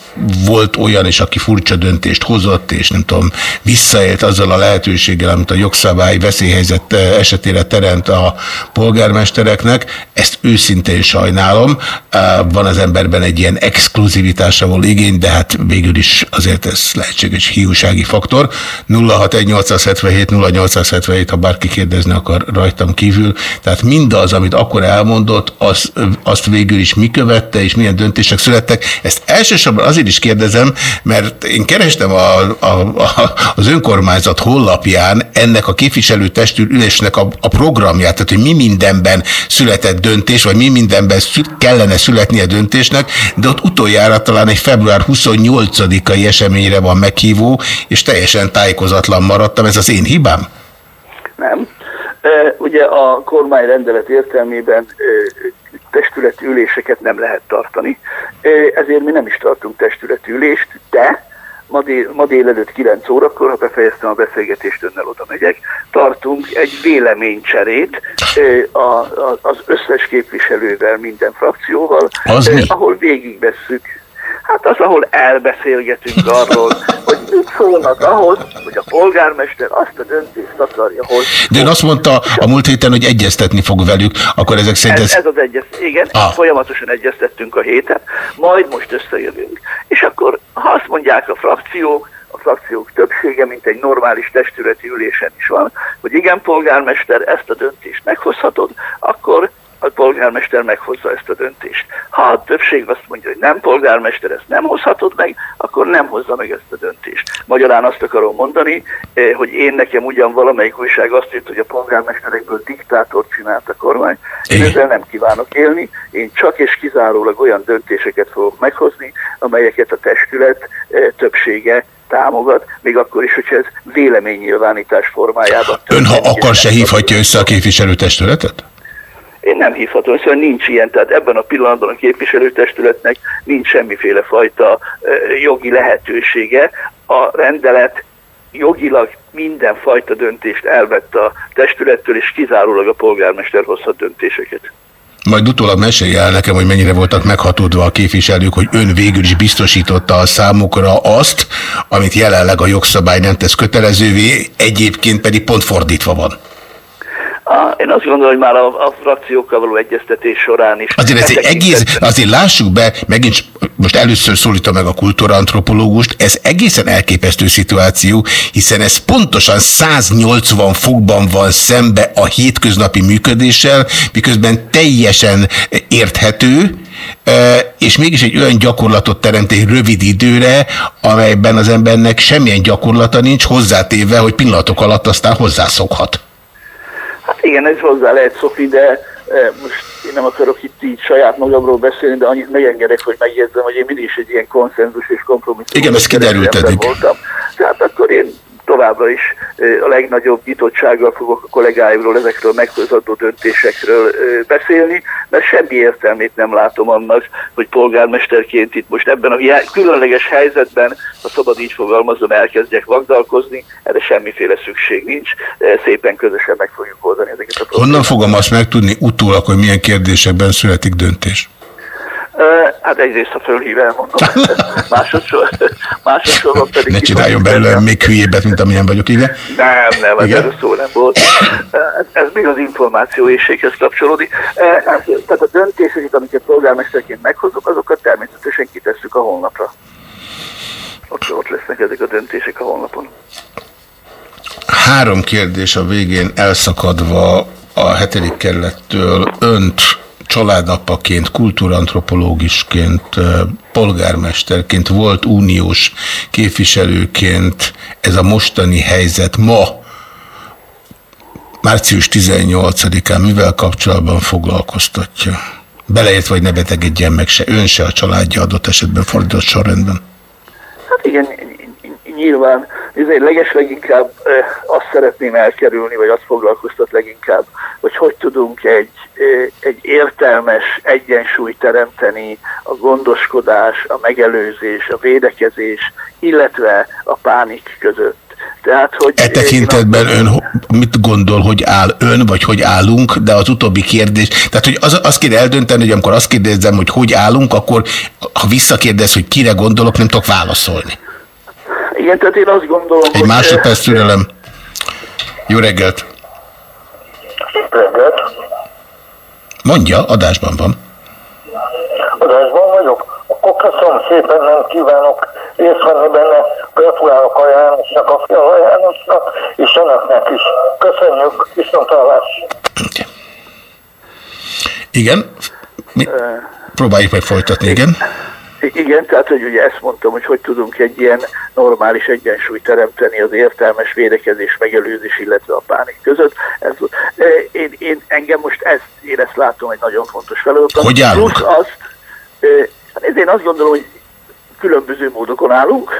volt olyan, és aki furcsa döntést hozott, és nem tudom, visszaélt azzal a lehetőséggel, amit a jogszabály veszélyhelyzet eh, esetére teremt a polgármestereknek. Ezt őszintén sajnálom. Eh, van az emberben egy ilyen exkluzivitásra volt igény, de hát végül is azért ez lehetséges hiúsági faktor. 061-877-0877, ha bárki kérdezni akar rajtam kívül. Tehát mindaz, amit akkor elmondott, az, azt végül is mi követte, és milyen döntések születtek. Ezt elsősorban azért is kérdezem, mert én kerestem a, a, a, az önkormányzat honlapján ennek a képviselőtestül ülésnek a, a programját, tehát hogy mi mindenben született döntés, vagy mi mindenben szü kellene születni a döntésnek, de ott utoljára talán egy február 28 politikai eseményre van meghívó, és teljesen tájékozatlan maradtam. Ez az én hibám? Nem. Ugye a kormányrendelet értelmében e, testületi üléseket nem lehet tartani, ezért mi nem is tartunk testületi ülést, de ma, dél, ma délelőtt 9 órakor, ha befejeztem a beszélgetést, önnel oda megyek, tartunk egy véleménycserét a, a, az összes képviselővel, minden frakcióval, az ahol végigvesszük Hát az, ahol elbeszélgetünk arról, hogy mit szólnak ahhoz, hogy a polgármester azt a döntést akarja hozni. De ön azt mondta a múlt héten, hogy egyeztetni fog velük, akkor ezek szerint... Ez, ez az egyez... Igen, ah. folyamatosan egyeztettünk a héten, majd most összejövünk. És akkor, ha azt mondják a frakciók, a frakciók többsége, mint egy normális testületi ülésen is van, hogy igen, polgármester, ezt a döntést meghozhatod, akkor a polgármester meghozza ezt a döntést. Ha a többség azt mondja, hogy nem polgármester, ezt nem hozhatod meg, akkor nem hozza meg ezt a döntést. Magyarán azt akarom mondani, eh, hogy én nekem ugyan valamelyik újság azt írt, hogy a polgármesterekből diktátort csinált a kormány. Én ezzel nem kívánok élni, én csak és kizárólag olyan döntéseket fogok meghozni, amelyeket a testület eh, többsége támogat, még akkor is, hogyha ez véleménynyilvánítás formájában. Ön, ha akar, se hívhatja össze a képviselőtestületet? Én nem hívhatom, szóval nincs ilyen, tehát ebben a pillanatban a képviselőtestületnek nincs semmiféle fajta jogi lehetősége. A rendelet jogilag mindenfajta döntést elvett a testülettől, és kizárólag a polgármester hozhat döntéseket. Majd utólag mesélj el nekem, hogy mennyire voltak meghatódva a képviselők, hogy ön végül is biztosította a számukra azt, amit jelenleg a jogszabály nem tesz kötelezővé, egyébként pedig pont fordítva van. Én azt gondolom, hogy már a, a frakciókkal való egyeztetés során is. Azért ez egy egész, azért lássuk be, megint most először szólítom meg a kultúrantropológust, ez egészen elképesztő szituáció, hiszen ez pontosan 180 fokban van szembe a hétköznapi működéssel, miközben teljesen érthető, és mégis egy olyan gyakorlatot teremt egy rövid időre, amelyben az embernek semmilyen gyakorlata nincs, hozzátéve, hogy pillanatok alatt aztán hozzászokhat. Hát igen, ez hozzá lehet szokni, de e, most én nem akarok itt így saját magamról beszélni, de annyit megengedek, hogy megjegyzem, hogy én mindig is egy ilyen konszenzus és kompromisszum. Igen, ez kiderült eddig. Voltam. Tehát akkor én továbbra is a legnagyobb nyitottsággal fogok a kollégáimról, ezekről meghozató döntésekről beszélni, mert semmi értelmét nem látom annak, hogy polgármesterként itt most ebben a különleges helyzetben, ha szabad így fogalmazom, elkezdjek vagdalkozni, erre semmiféle szükség nincs, szépen közösen meg fogjuk oldani ezeket a problémákat. Honnan fogom azt megtudni utólag, hogy milyen kérdésekben születik döntés? Hát egyrészt, ha fölhív, elmondom. Másodszor, másodszorban pedig... Ne csináljon belőle még hülyébet, mint amilyen vagyok, igen? Nem, nem, ez erről szó nem volt. Ez még az információ éjséghez kapcsolódik. Tehát a döntéseket, amiket polgármesterként meghozok, azokat természetesen kitesszük a honlapra. Ott, ott lesznek ezek a döntések a honlapon. Három kérdés a végén elszakadva a hetedik kerülettől önt családapaként, kultúrantropológusként, polgármesterként, volt uniós képviselőként ez a mostani helyzet ma, március 18-án mivel kapcsolatban foglalkoztatja? Beleért vagy ne betegedjen meg se ön, se a családja adott esetben fordított sorrendben? Hát igen, nyilván ezért leges leginkább azt szeretném elkerülni, vagy azt foglalkoztat leginkább, hogy hogy tudunk egy, egy értelmes egyensúlyt teremteni a gondoskodás, a megelőzés, a védekezés, illetve a pánik között. Tehát, hogy e tekintetben ön mit gondol, hogy áll ön, vagy hogy állunk, de az utóbbi kérdés, tehát hogy az, azt kéne eldönteni, hogy amikor azt kérdezem, hogy hogy állunk, akkor ha visszakérdez, hogy kire gondolok, nem tudok válaszolni. Igen, tehát én azt gondolom, Egy másodperc türelem. Jó reggelt! Reggelt! Mondja, adásban van. Adásban vagyok? Akkor köszönöm szépen, nem kívánok részt venni benne. Gratulálok a Jánosnak, a Fiala Jánosnak, és önöknek is. Köszönjük, viszontlátás! Igen? Mi? Próbáljuk meg folytatni, igen. Igen, tehát hogy ugye ezt mondtam, hogy hogy tudunk egy ilyen normális egyensúlyt teremteni az értelmes védekezés, megelőzés, illetve a pánik között. Ez, én, én, engem most ezt, én ezt látom egy nagyon fontos feladatot. Hogy állunk? Plusz azt, hát én azt gondolom, hogy különböző módokon állunk.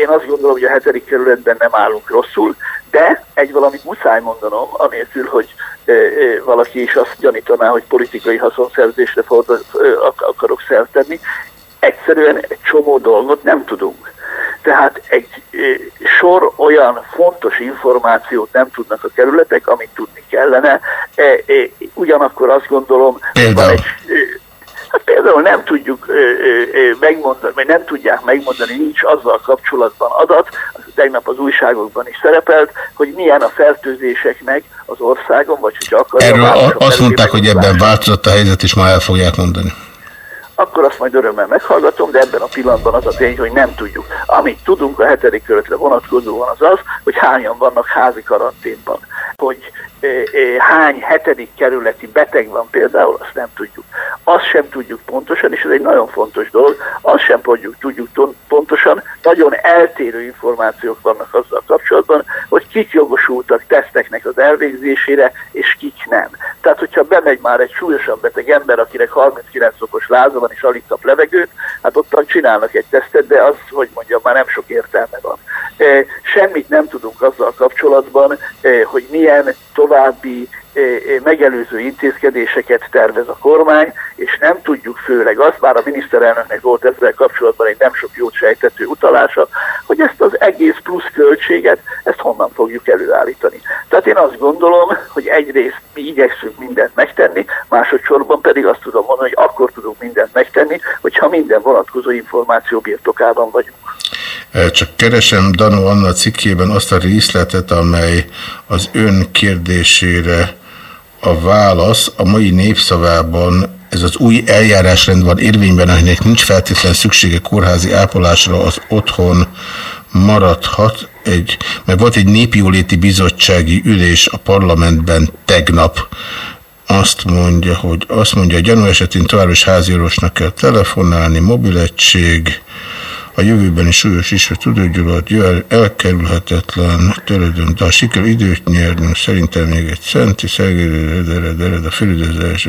Én azt gondolom, hogy a hetedik kerületben nem állunk rosszul, de egy valamit muszáj mondanom, anélkül, hogy valaki is azt gyanítaná, hogy politikai haszonszerzésre akarok szertenni egyszerűen egy csomó dolgot nem tudunk. Tehát egy sor olyan fontos információt nem tudnak a kerületek, amit tudni kellene. E, e, ugyanakkor azt gondolom. Van egy, Hát például nem tudjuk megmondani, vagy nem tudják megmondani, nincs azzal kapcsolatban adat, az tegnap az újságokban is szerepelt, hogy milyen a fertőzéseknek az országon, vagy hogy akarja. Erről azt mondták, hogy ebben változott a helyzet, és ma el fogják mondani akkor azt majd örömmel meghallgatom, de ebben a pillanatban az a tény, hogy nem tudjuk. Amit tudunk a hetedik körötre vonatkozóan az az, hogy hányan vannak házi karanténban. Hogy hány hetedik kerületi beteg van például, azt nem tudjuk. Azt sem tudjuk pontosan, és ez egy nagyon fontos dolog, azt sem tudjuk, tudjuk pontosan, nagyon eltérő információk vannak azzal kapcsolatban, hogy kik jogosultak teszteknek az elvégzésére, és kik nem. Tehát, hogyha bemegy már egy súlyosan beteg ember, akinek 39 okos láza van, és alig kap levegőt, hát ottan csinálnak egy tesztet, de az, hogy mondjam, már nem sok értelme van. Semmit nem tudunk azzal kapcsolatban, hogy milyen további megelőző intézkedéseket tervez a kormány, és nem tudjuk főleg azt, bár a miniszterelnöknek volt ezzel kapcsolatban egy nem sok jót sejtető utalása, hogy ezt az egész plusz költséget, ezt honnan fogjuk előállítani. Tehát én azt gondolom, hogy egyrészt mi igyekszünk mindent megtenni, másodszorban pedig azt tudom mondani, hogy akkor tudunk mindent megtenni, hogyha minden vonatkozó információ birtokában vagyunk. Csak keresem Danó Anna cikkében azt a részletet, amely az ön kérdésére a válasz a mai népszavában. Ez az új eljárásrend van érvényben, aminek nincs feltétlen szüksége kórházi ápolásra, az otthon maradhat, egy, mert volt egy népjóléti bizottsági ülés a parlamentben tegnap, azt mondja, hogy azt mondja, a gyanú esetén továbbis háziorvosnak kell telefonálni, mobilegység, a jövőben is súlyos is, hogy tudógyulat elkerülhetetlen törődöm, de ha sikerül időt nyernünk, szerintem még egy centi szegélyre, a felüldözés,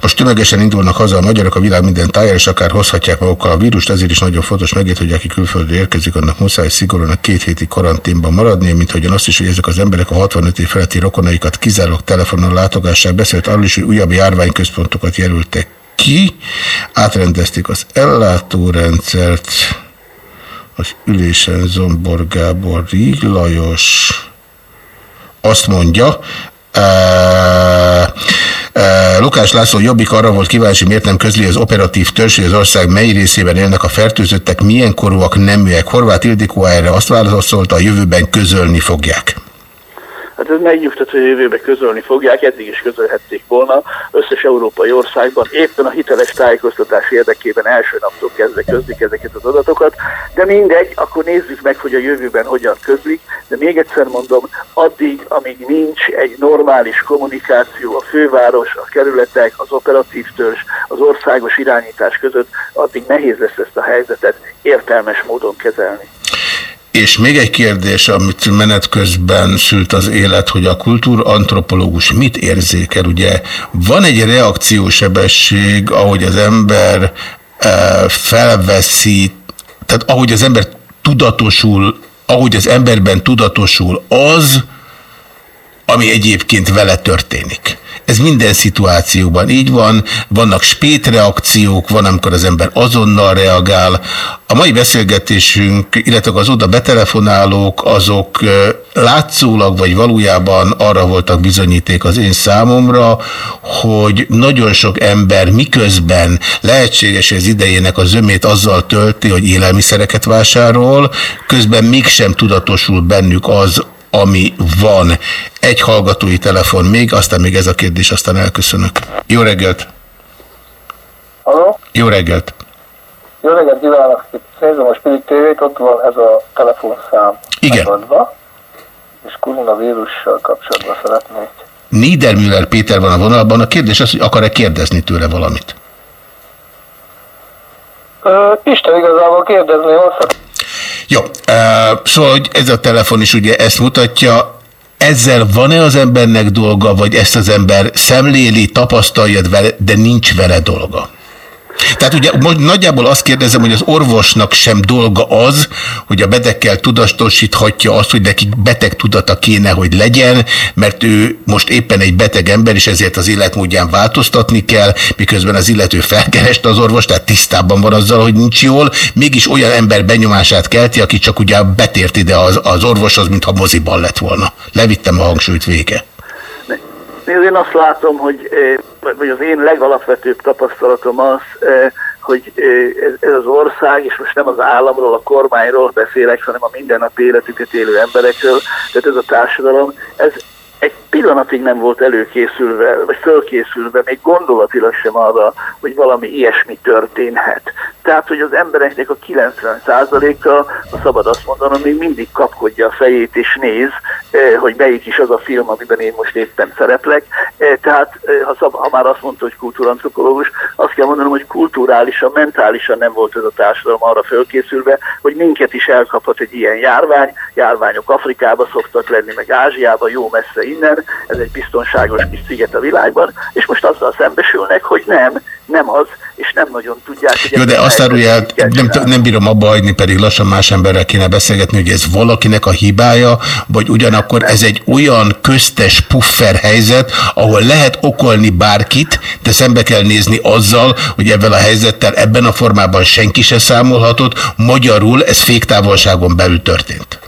most tömegesen indulnak haza a magyarok a világ minden tájára, és akár hozhatják magukkal a vírust, ezért is nagyon fontos megért, hogy aki külföldre érkezik, annak muszáj szigorúan a két héti karanténban maradni, mint hogyan azt is, hogy ezek az emberek a 65 év feletti rokonaikat kizárólag telefonon látogassák. Beszélt arról is, hogy újabb járványközpontokat jelöltek ki, átrendezték az ellátórendszert, az ülésen Zombor Gábor Ríg Lajos azt mondja, Uh, uh, Lukás László Jobbik arra volt kíváncsi, miért nem közli az operatív törzs, hogy az ország mely részében élnek a fertőzöttek, milyen korúak, neműek. Horváth Ildikó erre azt válaszolta, a jövőben közölni fogják. Hát ez megnyugtat, hogy a jövőben közölni fogják, eddig is közölhették volna összes európai országban, éppen a hiteles tájékoztatás érdekében első naptól kezdve közlik ezeket az adatokat, de mindegy, akkor nézzük meg, hogy a jövőben hogyan közlik, de még egyszer mondom, addig, amíg nincs egy normális kommunikáció a főváros, a kerületek, az operatív törzs, az országos irányítás között, addig nehéz lesz ezt a helyzetet értelmes módon kezelni. És még egy kérdés, amit menet közben szült az élet, hogy a kultúrantropológus mit érzékel? Ugye van egy reakciósebesség, ahogy az ember e, felveszi, tehát ahogy az ember tudatosul, ahogy az emberben tudatosul az, ami egyébként vele történik. Ez minden szituációban így van, vannak spét reakciók, van, amikor az ember azonnal reagál. A mai beszélgetésünk, illetve az oda betelefonálók, azok látszólag vagy valójában arra voltak bizonyíték az én számomra, hogy nagyon sok ember miközben lehetséges, az idejének a zömét azzal tölti, hogy élelmiszereket vásárol, közben mégsem tudatosul bennük az, ami van. Egy hallgatói telefon még, aztán még ez a kérdés, aztán elköszönök. Jó reggelt! Halló? Jó reggelt! Jó reggelt kívánok! Nézem a Spirit TV-t, ott van ez a telefonszám Igen. megadva, és koronavírussal kapcsolatban szeretnék. Niedermüller Péter van a vonalban. A kérdés az, hogy akar-e kérdezni tőle valamit? Ö, Isten igazából kérdezni, hogy jó, szóval hogy ez a telefon is ugye ezt mutatja, ezzel van-e az embernek dolga, vagy ezt az ember szemléli, tapasztalja de nincs vele dolga? Tehát ugye nagyjából azt kérdezem, hogy az orvosnak sem dolga az, hogy a betegkel tudatosíthatja azt, hogy neki beteg tudata kéne, hogy legyen, mert ő most éppen egy beteg ember, és ezért az életmódján változtatni kell, miközben az illető felkereste az orvos, tehát tisztában van azzal, hogy nincs jól, mégis olyan ember benyomását kelti, aki csak ugye betért ide az, az orvoshoz, mintha moziban lett volna. Levittem a hangsúlyt vége. Én azt látom, hogy vagy az én legalapvetőbb tapasztalatom az, hogy ez az ország, és most nem az államról, a kormányról beszélek, hanem a mindennapi életüket élő emberekről, tehát ez a társadalom, ez egy pillanatig nem volt előkészülve, vagy fölkészülve, még gondolatilag sem arra, hogy valami ilyesmi történhet. Tehát, hogy az embereknek a 90%-a, ha szabad azt mondanom, még mindig kapkodja a fejét és néz, eh, hogy melyik is az a film, amiben én most éppen szereplek. Eh, Tehát, eh, ha, szab, ha már azt mondta, hogy kultúrantropológus, azt kell mondanom, hogy kulturálisan, mentálisan nem volt ez a társadalom arra fölkészülve, hogy minket is elkaphat egy ilyen járvány. Járványok Afrikába szoktak lenni, meg Ázsiába, jó messze innen. Ez egy biztonságos kis sziget a világban, és most azzal szembesülnek, hogy nem, nem az, és nem nagyon tudják, hogy Jó, de azt árulja el, nem, nem bírom abba hagyni, pedig lassan más emberrel kéne beszélgetni, hogy ez valakinek a hibája, vagy ugyanakkor ez egy olyan köztes puffer helyzet, ahol lehet okolni bárkit, de szembe kell nézni azzal, hogy ebben a helyzettel ebben a formában senki se számolhatott, magyarul ez féktávolságon belül történt.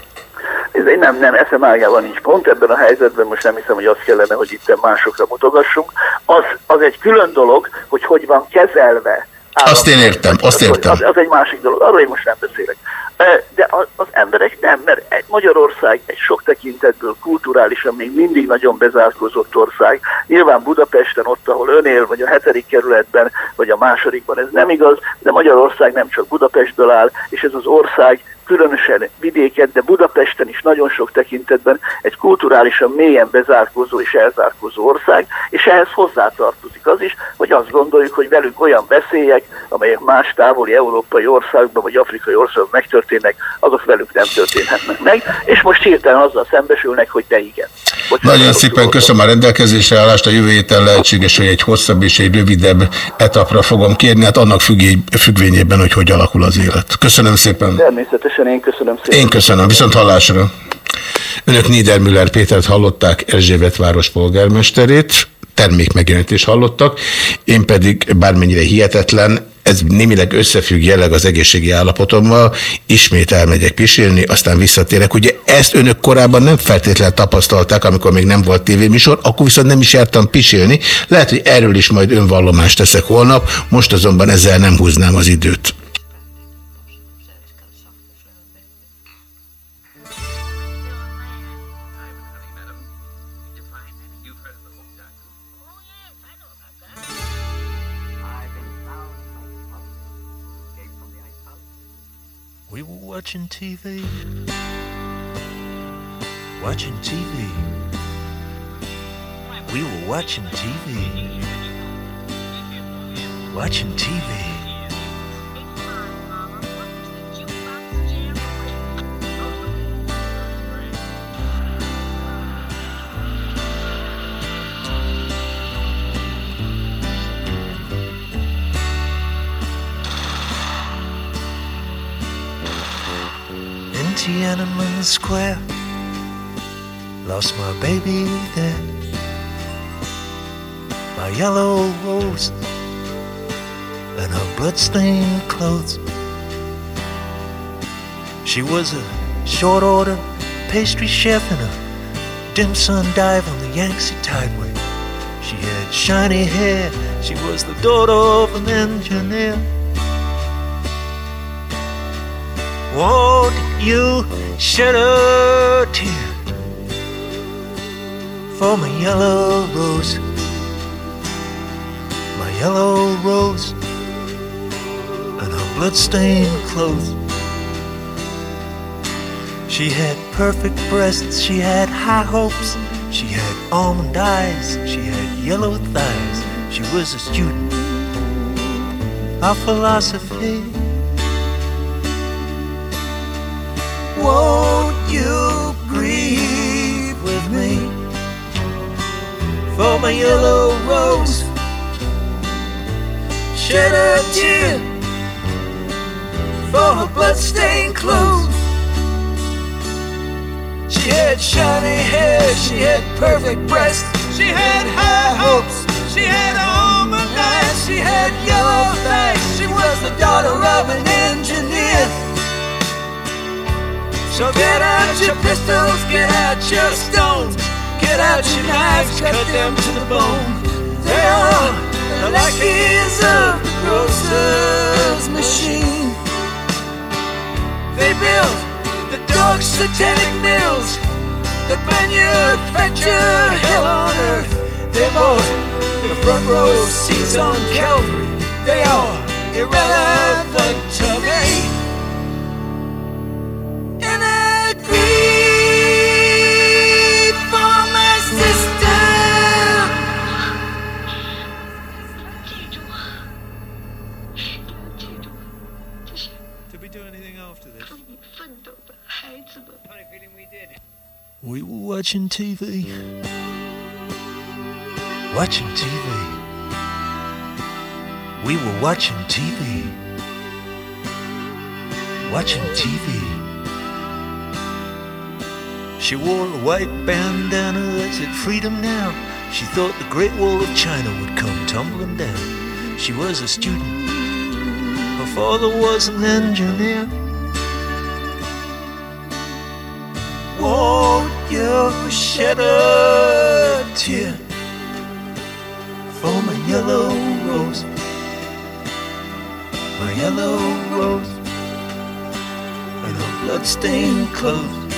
Ez egy nem, nem, eszem ágában nincs pont ebben a helyzetben, most nem hiszem, hogy azt kellene, hogy itt másokra mutogassunk. Az, az egy külön dolog, hogy hogy van kezelve. Azt én értem, azt értem. Az, az egy másik dolog, arról én most nem beszélek. E, De az, az emberek nem, mert egy Magyarország egy sok tekintetből kulturálisan még mindig nagyon bezárkózott ország. Nyilván Budapesten, ott, ahol ön él, vagy a hetedik kerületben, vagy a másodikban ez nem igaz, de Magyarország nem csak Budapestből áll, és ez az ország különösen vidéken, de Budapesten is nagyon sok tekintetben egy kulturálisan mélyen bezárkózó és elzárkózó ország, és ehhez hozzátartozik az is, hogy azt gondoljuk, hogy velük olyan veszélyek, amelyek más távoli európai országban vagy afrikai országban megtörténnek, azok velük nem történhetnek meg, és most hirtelen azzal szembesülnek, hogy de igen. Nagyon szépen köszönöm a rendelkezésre állást, a jövő héten lehetséges, hogy egy hosszabb és egy rövidebb etapra fogom kérni, hát annak függvényében, hogy hogy alakul az élet. Köszönöm szépen. Természetesen én köszönöm szépen. Én köszönöm, viszont hallásra. Önök Niedermüller Pétert hallották, Erzsébet város polgármesterét, termékmegjelenítést hallottak, én pedig bármennyire hihetetlen, ez némileg összefügg jelleg az egészségi állapotommal, ismét elmegyek pisilni, aztán visszatérek. Ugye ezt önök korábban nem feltétlenül tapasztalták, amikor még nem volt tévéműsor, akkor viszont nem is jártam pisilni. Lehet, hogy erről is majd önvallomást teszek holnap, most azonban ezzel nem húznám az időt. Watching TV. Watching TV. We were watching TV. Watching TV. Tiananmen Square. Lost my baby there. My yellow rose and her bloodstained clothes. She was a short order pastry chef in a dim sun dive on the Yangtze Tideway. She had shiny hair. She was the daughter of an engineer. Won't you shed a tear for my yellow rose? My yellow rose and her bloodstained clothes. She had perfect breasts, she had high hopes, she had almond eyes, she had yellow thighs. She was a student of philosophy. Won't you grieve with me for my yellow rose? Shed a tear for her bloodstained clothes. She had shiny hair, she had perfect breasts, she had high hopes, she had almond eyes, she had yellow thighs. She was the daughter of an engineer. So get out your pistols, get out your stones, get out your knives, cut them to the bone. They are the lackeys of the grocer's machine. They build the dog satanic mills that manufacture hell on earth. They bought the front row seats on Calvary. They are irrelevant. to me. We were watching TV. Watching TV. We were watching TV. Watching TV. She wore a white bandana that said freedom now. She thought the Great Wall of China would come tumbling down. She was a student. Her father was an engineer. Won't you shed a tear for my yellow rose? My yellow rose and her bloodstained clothes.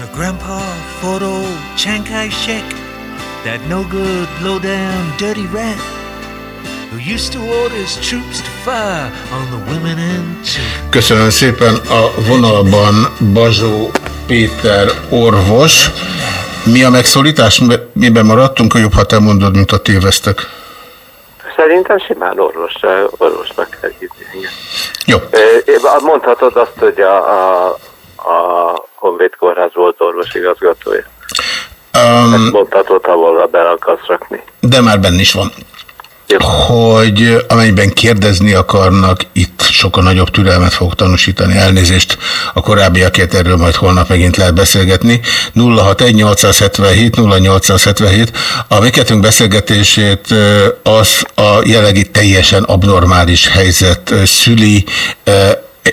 Her grandpa fought old Chiang Kai-shek, that no good, low down, dirty rat who used to order his troops to fire on the women and children. Köszönöm szépen a vonalban Bazsó Péter orvos. Mi a megszólítás? Miben maradtunk? A jobb, ha te mondod, mint a téveztek. Szerintem simán orvos, orvosnak kell hívni. Jó. Mondhatod azt, hogy a, a, a Honvéd Kórház volt orvosigazgatója. Um, Ezt mondhatod, ha volna bele akarsz rakni. de már benne is van. Hogy amennyiben kérdezni akarnak, itt sokkal nagyobb türelmet fog tanúsítani, elnézést a korábbiakért, erről majd holnap megint lehet beszélgetni. 061-877, 0877. A mi beszélgetését az a jelenlegi teljesen abnormális helyzet szüli,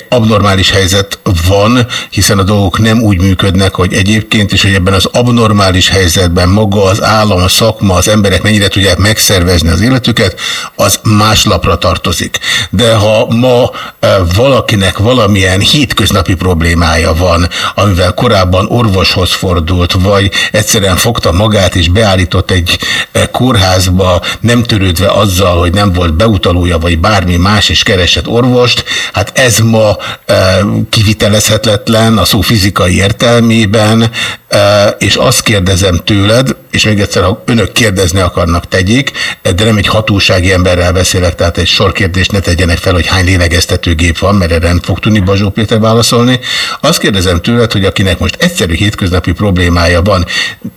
abnormális helyzet van, hiszen a dolgok nem úgy működnek, hogy egyébként, és hogy ebben az abnormális helyzetben maga az állam, a szakma, az emberek mennyire tudják megszervezni az életüket, az más lapra tartozik. De ha ma e, valakinek valamilyen hétköznapi problémája van, amivel korábban orvoshoz fordult, vagy egyszerűen fogta magát és beállított egy e, kórházba, nem törődve azzal, hogy nem volt beutalója, vagy bármi más, és keresett orvost, hát ez ma e, kivitelezhetetlen a szó fizikai értelmében, e, és azt kérdezem tőled, és még egyszer, ha önök kérdezni akarnak, tegyék, de nem egy hatósági emberrel beszélek, tehát egy sor kérdést ne tegyenek fel, hogy hány lélegeztetőgép van, mert erre nem fog tudni Bazsó Péter válaszolni. Azt kérdezem tőled, hogy akinek most egyszerű hétköznapi problémája van,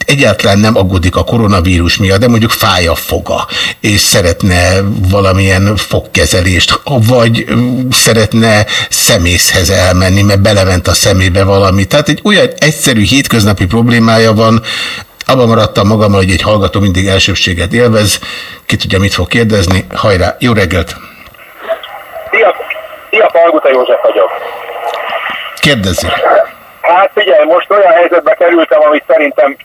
egyáltalán nem aggódik a koronavírus miatt, de mondjuk fáj a foga, és szeretne valamilyen fogkezelést, vagy szeretne szemészhez elmenni, mert belement a szemébe valami. Tehát egy olyan egyszerű hétköznapi problémája van, abban maradtam magammal, hogy egy hallgató mindig elsőbséget élvez. Ki tudja, mit fog kérdezni. Hajrá, jó reggelt! Szia, szia Palguta József vagyok. Kérdezzi. Hát figyelj, most olyan helyzetbe kerültem, amit szerintem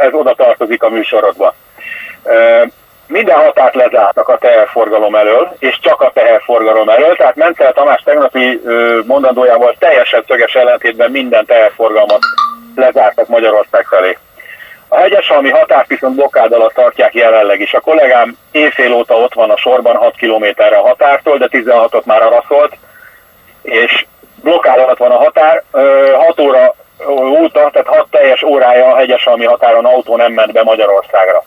ez oda tartozik a műsorodba. Minden határt lezártak a teherforgalom elől, és csak a teherforgalom elől, tehát Mentel Tamás tegnapi mondandójával teljesen szöges ellentétben minden teherforgalmat lezártak Magyarország felé. A hegyesalmi határt viszont blokkád alatt tartják jelenleg is. A kollégám éjfél óta ott van a sorban 6 kilométerre a határtól, de 16-ot már araszolt, és blokkád alatt van a határ. 6 óra óta, tehát 6 teljes órája a hegyesalmi határon autó nem ment be Magyarországra.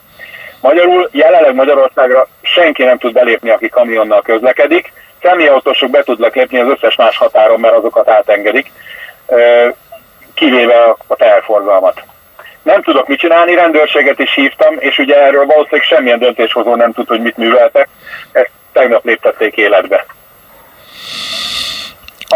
Magyarul jelenleg Magyarországra senki nem tud belépni, aki kamionnal közlekedik. Személyautósok be tudnak lépni az összes más határon, mert azokat átengedik, kivéve a teherforgalmat. Nem tudok mit csinálni, rendőrséget is hívtam, és ugye erről valószínűleg semmilyen döntéshozó nem tud, hogy mit műveltek. Ezt tegnap léptették életbe.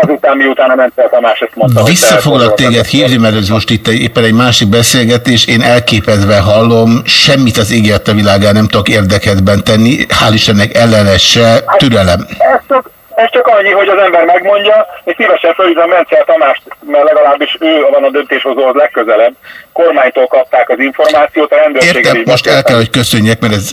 Azután, miután a Mentel Tamás ezt mondta, Vissza foglak téged hívni, mert ez most itt éppen egy másik beszélgetés. Én elképedve hallom, semmit az ígért a világán nem tudok érdekedben tenni. Hál' Istennek ellenes se, türelem. Ez csak, ez csak annyi, hogy az ember megmondja, és szívesen felhívom Mencel Tamást, mert legalábbis ő van a döntéshozóhoz legközelebb. Kormánytól kapták az információt, a rendőrség Értem, most el kell, hogy köszönjek, mert ez,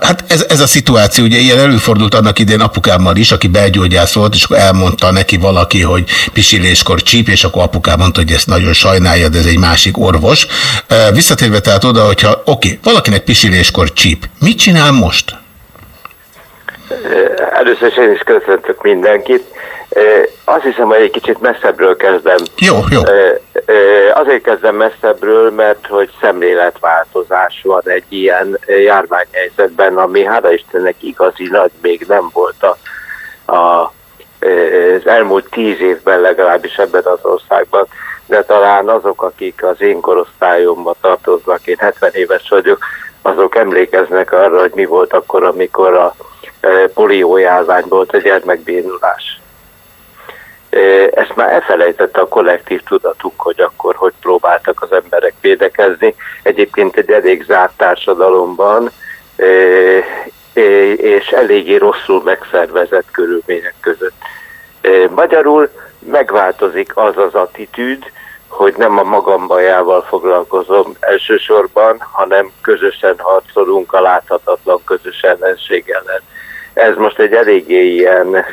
hát ez, ez a szituáció, ugye ilyen előfordult annak idén apukámmal is, aki belgyógyász volt, és akkor elmondta neki valaki, hogy pisiléskor csíp, és akkor apukám mondta, hogy ezt nagyon sajnálja, de ez egy másik orvos. Visszatérve tehát oda, hogyha oké, okay, valakinek pisiléskor csíp, mit csinál most? Először is én is köszöntök mindenkit. Azt hiszem, hogy egy kicsit messzebbről kezdem. Jó, jó. Azért kezdem messzebbről, mert hogy szemléletváltozás van egy ilyen járványhelyzetben, ami hála Istennek igazi nagy még nem volt a, a, az elmúlt tíz évben legalábbis ebben az országban, de talán azok, akik az én korosztályomba tartoznak, én 70 éves vagyok, azok emlékeznek arra, hogy mi volt akkor, amikor a poliójárvány volt a gyermekbénulás. Ezt már elfelejtette a kollektív tudatuk, hogy akkor hogy próbáltak az emberek védekezni. Egyébként egy elég zárt társadalomban, és eléggé rosszul megszervezett körülmények között. Magyarul megváltozik az az attitűd, hogy nem a magam bajával foglalkozom elsősorban, hanem közösen harcolunk a láthatatlan közös ellenség ellen. Ez most egy eléggé ilyen e,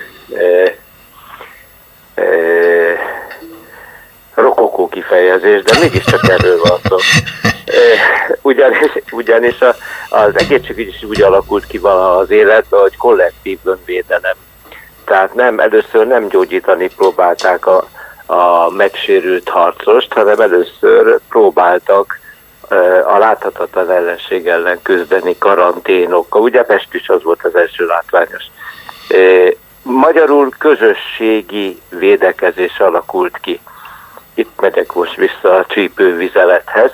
rokokó kifejezés, de mégiscsak erről van szó. Ugyanis ugyanis a, az egészségügy is úgy alakult ki valaha az életben, hogy kollektív önvédelem. Tehát nem, először nem gyógyítani próbálták a, a megsérült harcost, hanem először próbáltak a láthatatlan ellenség ellen küzdeni karanténokkal. Ugye Pest is az volt az első látványos. Magyarul közösségi védekezés alakult ki. Itt megyek most vissza a csípővizelethez.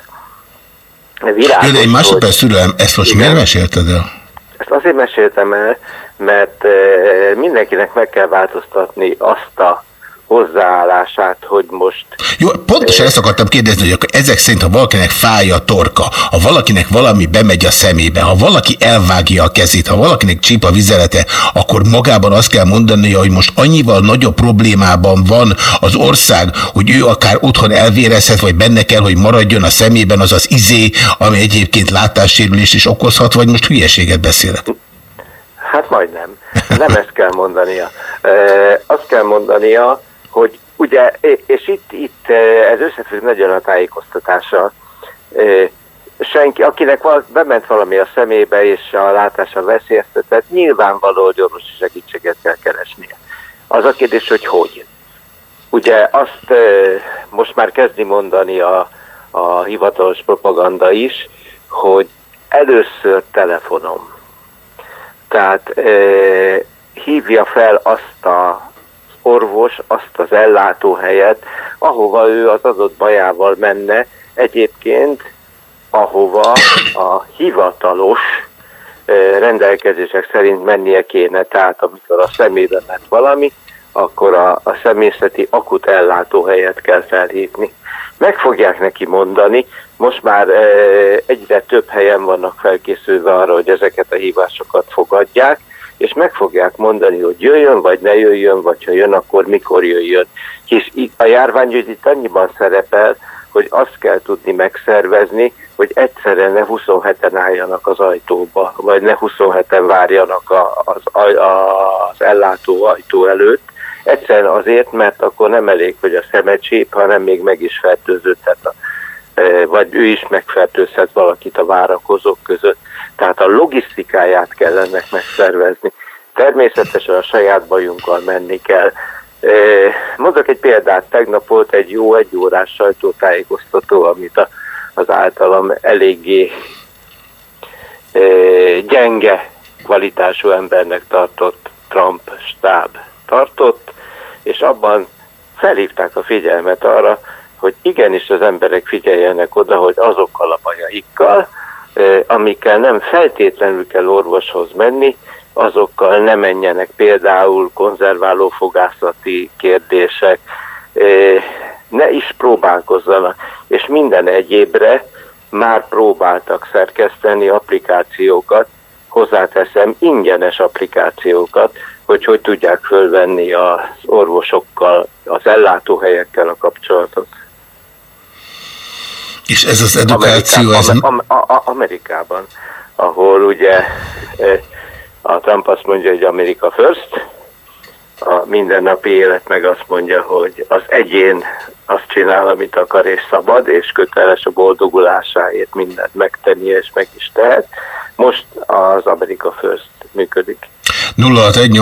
Világos, Én egy másodperc szülem, ezt most igen, miért mesélted el? Ezt azért meséltem el, mert mindenkinek meg kell változtatni azt a hozzáállását, hogy most... Jó, pontosan ezt akartam kérdezni, hogy akkor ezek szerint, ha valakinek fáj a torka, ha valakinek valami bemegy a szemébe, ha valaki elvágja a kezét, ha valakinek csíp a vizelete, akkor magában azt kell mondani, hogy most annyival nagyobb problémában van az ország, hogy ő akár otthon elvérezhet, vagy benne kell, hogy maradjon a szemében az az izé, ami egyébként látássérülést is okozhat, vagy most hülyeséget beszélek? Hát majdnem. Nem ezt kell mondania. E, azt kell mondania, hogy ugye, és itt, itt ez összefügg nagyon a tájékoztatással, senki, akinek val, bement valami a szemébe és a látása veszélyeztetett, nyilvánvaló, hogy orvosi segítséget kell keresnie. Az a kérdés, hogy hogy. Ugye azt most már kezdi mondani a, a hivatalos propaganda is, hogy először telefonom. Tehát hívja fel azt a orvos azt az ellátóhelyet, ahova ő az adott bajával menne, egyébként ahova a hivatalos rendelkezések szerint mennie kéne, tehát amikor a szemébe ment valami, akkor a, a személyzeti akut ellátóhelyet kell felhívni. Meg fogják neki mondani, most már egyre több helyen vannak felkészülve arra, hogy ezeket a hívásokat fogadják, és meg fogják mondani, hogy jöjjön, vagy ne jöjjön, vagy ha jön, akkor mikor jöjjön. Hisz a járványügy itt annyiban szerepel, hogy azt kell tudni megszervezni, hogy egyszerre ne 27-en álljanak az ajtóba, vagy ne 27-en várjanak az, az ellátó ajtó előtt. Egyszerűen azért, mert akkor nem elég, hogy a szemecsép, hanem még meg is fertőződhet, e, vagy ő is megfertőzhet valakit a várakozók között. Tehát a logisztikáját kell ennek megszervezni. Természetesen a saját bajunkkal menni kell. Mondok egy példát, tegnap volt egy jó egyórás sajtótájékoztató, amit a, az általam eléggé gyenge kvalitású embernek tartott Trump stáb tartott, és abban felhívták a figyelmet arra, hogy igenis az emberek figyeljenek oda, hogy azokkal a bajaikkal, amikkel nem feltétlenül kell orvoshoz menni, azokkal ne menjenek. Például konzerváló fogászati kérdések, ne is próbálkozzanak, és minden egyébre már próbáltak szerkeszteni applikációkat, hozzáteszem ingyenes applikációkat, hogy hogy tudják fölvenni az orvosokkal, az ellátóhelyekkel a kapcsolatot. És ez az edukáció... Amerikában, ez... Am, Amerikában, ahol ugye e, a Trump azt mondja, hogy Amerika first, a mindennapi élet meg azt mondja, hogy az egyén azt csinál, amit akar és szabad, és köteles a boldogulásáért mindent megtenni, és meg is tehet. Most az Amerika First működik. 061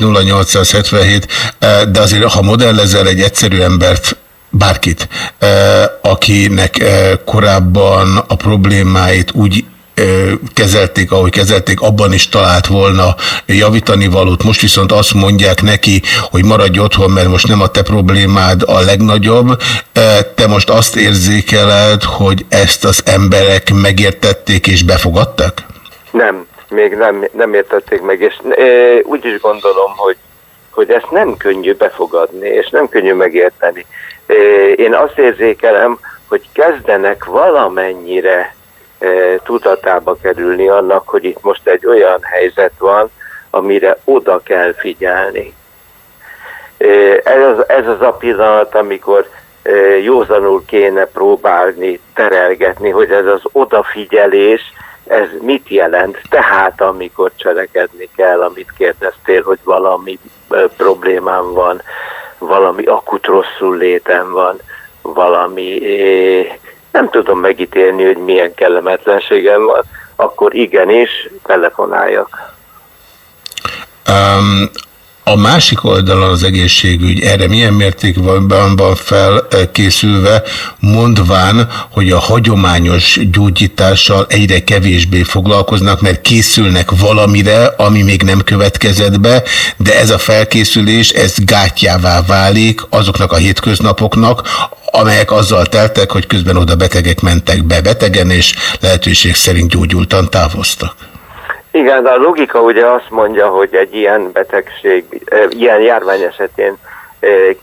0877 eh, de azért ha modellezel egy egyszerű embert, bárkit, akinek korábban a problémáit úgy kezelték, ahogy kezelték, abban is talált volna javítani valót. Most viszont azt mondják neki, hogy maradj otthon, mert most nem a te problémád a legnagyobb. Te most azt érzékeled, hogy ezt az emberek megértették és befogadtak? Nem, még nem, nem értették meg, és úgy is gondolom, hogy, hogy ezt nem könnyű befogadni, és nem könnyű megérteni. Én azt érzékelem, hogy kezdenek valamennyire tudatába kerülni annak, hogy itt most egy olyan helyzet van, amire oda kell figyelni. Ez az, ez az a pillanat, amikor józanul kéne próbálni, terelgetni, hogy ez az odafigyelés, ez mit jelent? Tehát, amikor cselekedni kell, amit kérdeztél, hogy valami problémám van, valami akut rosszul létem van, valami nem tudom megítélni, hogy milyen kellemetlenségem van, akkor igenis telefonáljak. Um, a másik oldalon az egészségügy erre milyen mértékben van felkészülve, mondván, hogy a hagyományos gyógyítással egyre kevésbé foglalkoznak, mert készülnek valamire, ami még nem következett be, de ez a felkészülés, ez gátjává válik azoknak a hétköznapoknak, amelyek azzal teltek, hogy közben oda betegek mentek be betegen, és lehetőség szerint gyógyultan távoztak. Igen, de a logika ugye azt mondja, hogy egy ilyen betegség, ilyen járvány esetén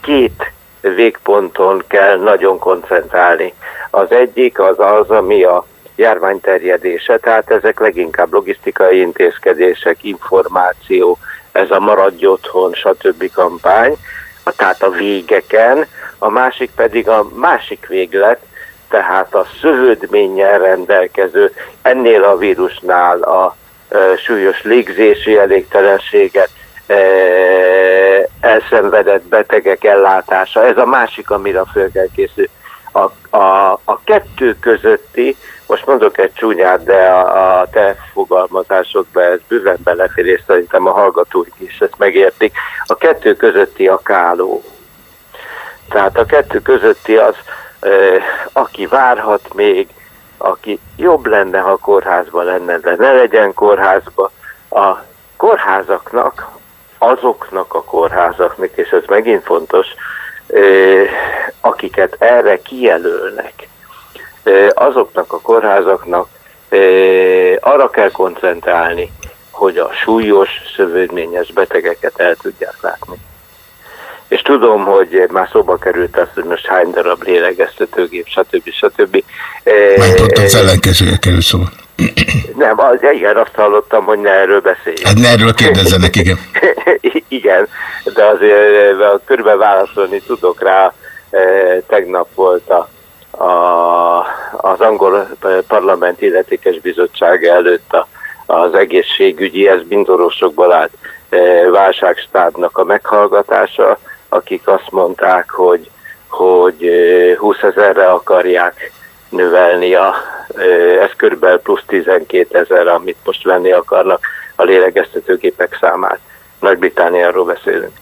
két végponton kell nagyon koncentrálni. Az egyik az az, ami a járvány terjedése, tehát ezek leginkább logisztikai intézkedések, információ, ez a maradj otthon, stb. kampány, tehát a végeken, a másik pedig a másik véglet, tehát a szövődménnyel rendelkező, ennél a vírusnál a súlyos légzési elégtelenséget, elszenvedett betegek ellátása. Ez a másik, amire föl kell készülni. A, a, a kettő közötti, most mondok egy csúnyát, de a, a te fogalmazásokban ez bőven belefér, és szerintem a hallgatóik is ezt megértik. A kettő közötti a káló. Tehát a kettő közötti az, aki várhat még, aki jobb lenne, ha kórházban lenne, de ne legyen kórházba. A kórházaknak, azoknak a kórházaknak, és ez megint fontos, akiket erre kijelölnek, azoknak a kórházaknak arra kell koncentrálni, hogy a súlyos szövődményes betegeket el tudják látni és tudom, hogy már szóba került az, hogy most hány darab lélegeztetőgép, stb. stb. Már tudtam, az ellenkezője kerül szóba. Nem, az, igen, azt hallottam, hogy ne erről beszéljünk. Hát ne erről kérdezzenek, igen. igen, de azért körülbelül válaszolni tudok rá. Tegnap volt a, a, az angol parlament illetékes bizottság előtt a, az egészségügyi, ez mindorosokból állt válságstábnak a meghallgatása, akik azt mondták, hogy, hogy 20 ezerre akarják növelni a, ez körülbelül plusz 12 ezer, amit most venni akarnak a lélegeztetőgépek számát. Nagy-Britániáról beszélünk.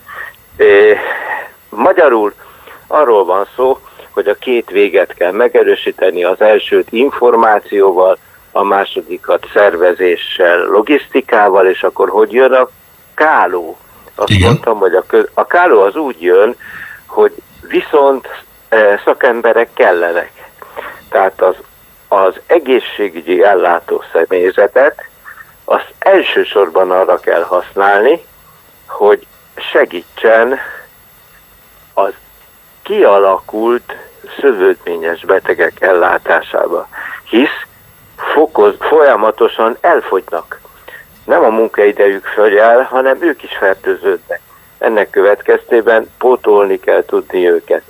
Magyarul arról van szó, hogy a két véget kell megerősíteni, az elsőt információval, a másodikat szervezéssel, logisztikával, és akkor hogy jön a káló? Azt Igen. mondtam, hogy a, köz, a káló az úgy jön, hogy viszont e, szakemberek kellenek. Tehát az, az egészségügyi ellátó személyzetet azt elsősorban arra kell használni, hogy segítsen az kialakult szövődményes betegek ellátásába, hisz fokoz, folyamatosan elfogynak nem a munkaidejük följel, hanem ők is fertőződnek. Ennek következtében pótolni kell tudni őket.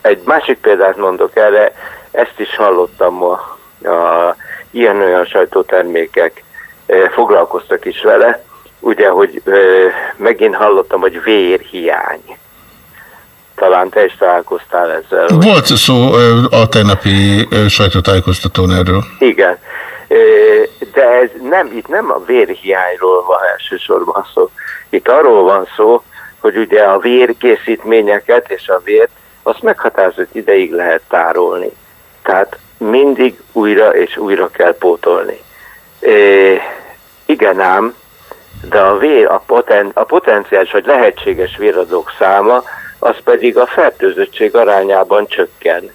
Egy másik példát mondok erre, ezt is hallottam a, a ilyen-olyan sajtótermékek foglalkoztak is vele, ugye, hogy megint hallottam, hogy vérhiány. Talán te is találkoztál ezzel. Volt szó a tegnapi sajtótájékoztatón erről. Igen. De ez nem, itt nem a vérhiányról van elsősorban szó. Itt arról van szó, hogy ugye a vérkészítményeket és a vért azt meghatározott ideig lehet tárolni. Tehát mindig újra és újra kell pótolni. E, igen ám, de a vér, a, poten, a potenciális vagy lehetséges véradók száma, az pedig a fertőzöttség arányában csökken.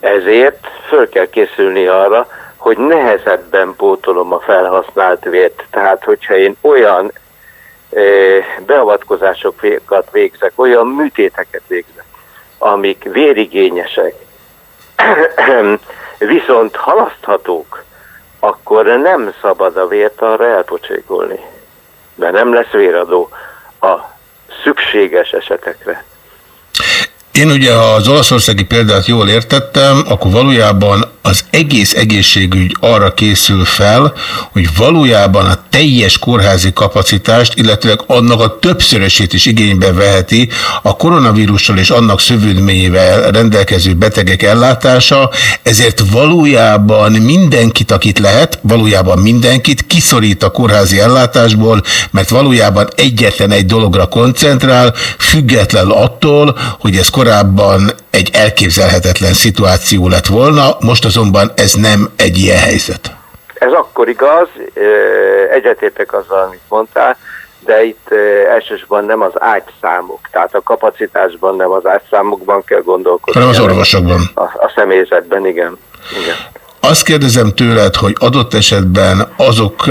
Ezért föl kell készülni arra, hogy nehezebben pótolom a felhasznált vért. Tehát, hogyha én olyan beavatkozásokat végzek, olyan műtéteket végzek, amik vérigényesek, viszont halaszthatók, akkor nem szabad a vért arra elpocsékolni, mert nem lesz véradó a szükséges esetekre. Én ugye, ha az olaszországi példát jól értettem, akkor valójában az egész egészségügy arra készül fel, hogy valójában a teljes kórházi kapacitást, illetve annak a többszörösét is igénybe veheti a koronavírussal és annak szövődményével rendelkező betegek ellátása, ezért valójában mindenkit, akit lehet, valójában mindenkit kiszorít a kórházi ellátásból, mert valójában egyetlen egy dologra koncentrál, független attól, hogy ez korábban egy elképzelhetetlen szituáció lett volna, most azonban ez nem egy ilyen helyzet. Ez akkor igaz, egyetértek azzal, amit mondtál, de itt elsősorban nem az ágyszámok, tehát a kapacitásban nem az ágyszámokban kell gondolkodni. Hanem az orvosokban. A, a személyzetben, igen. igen. Azt kérdezem tőled, hogy adott esetben azok,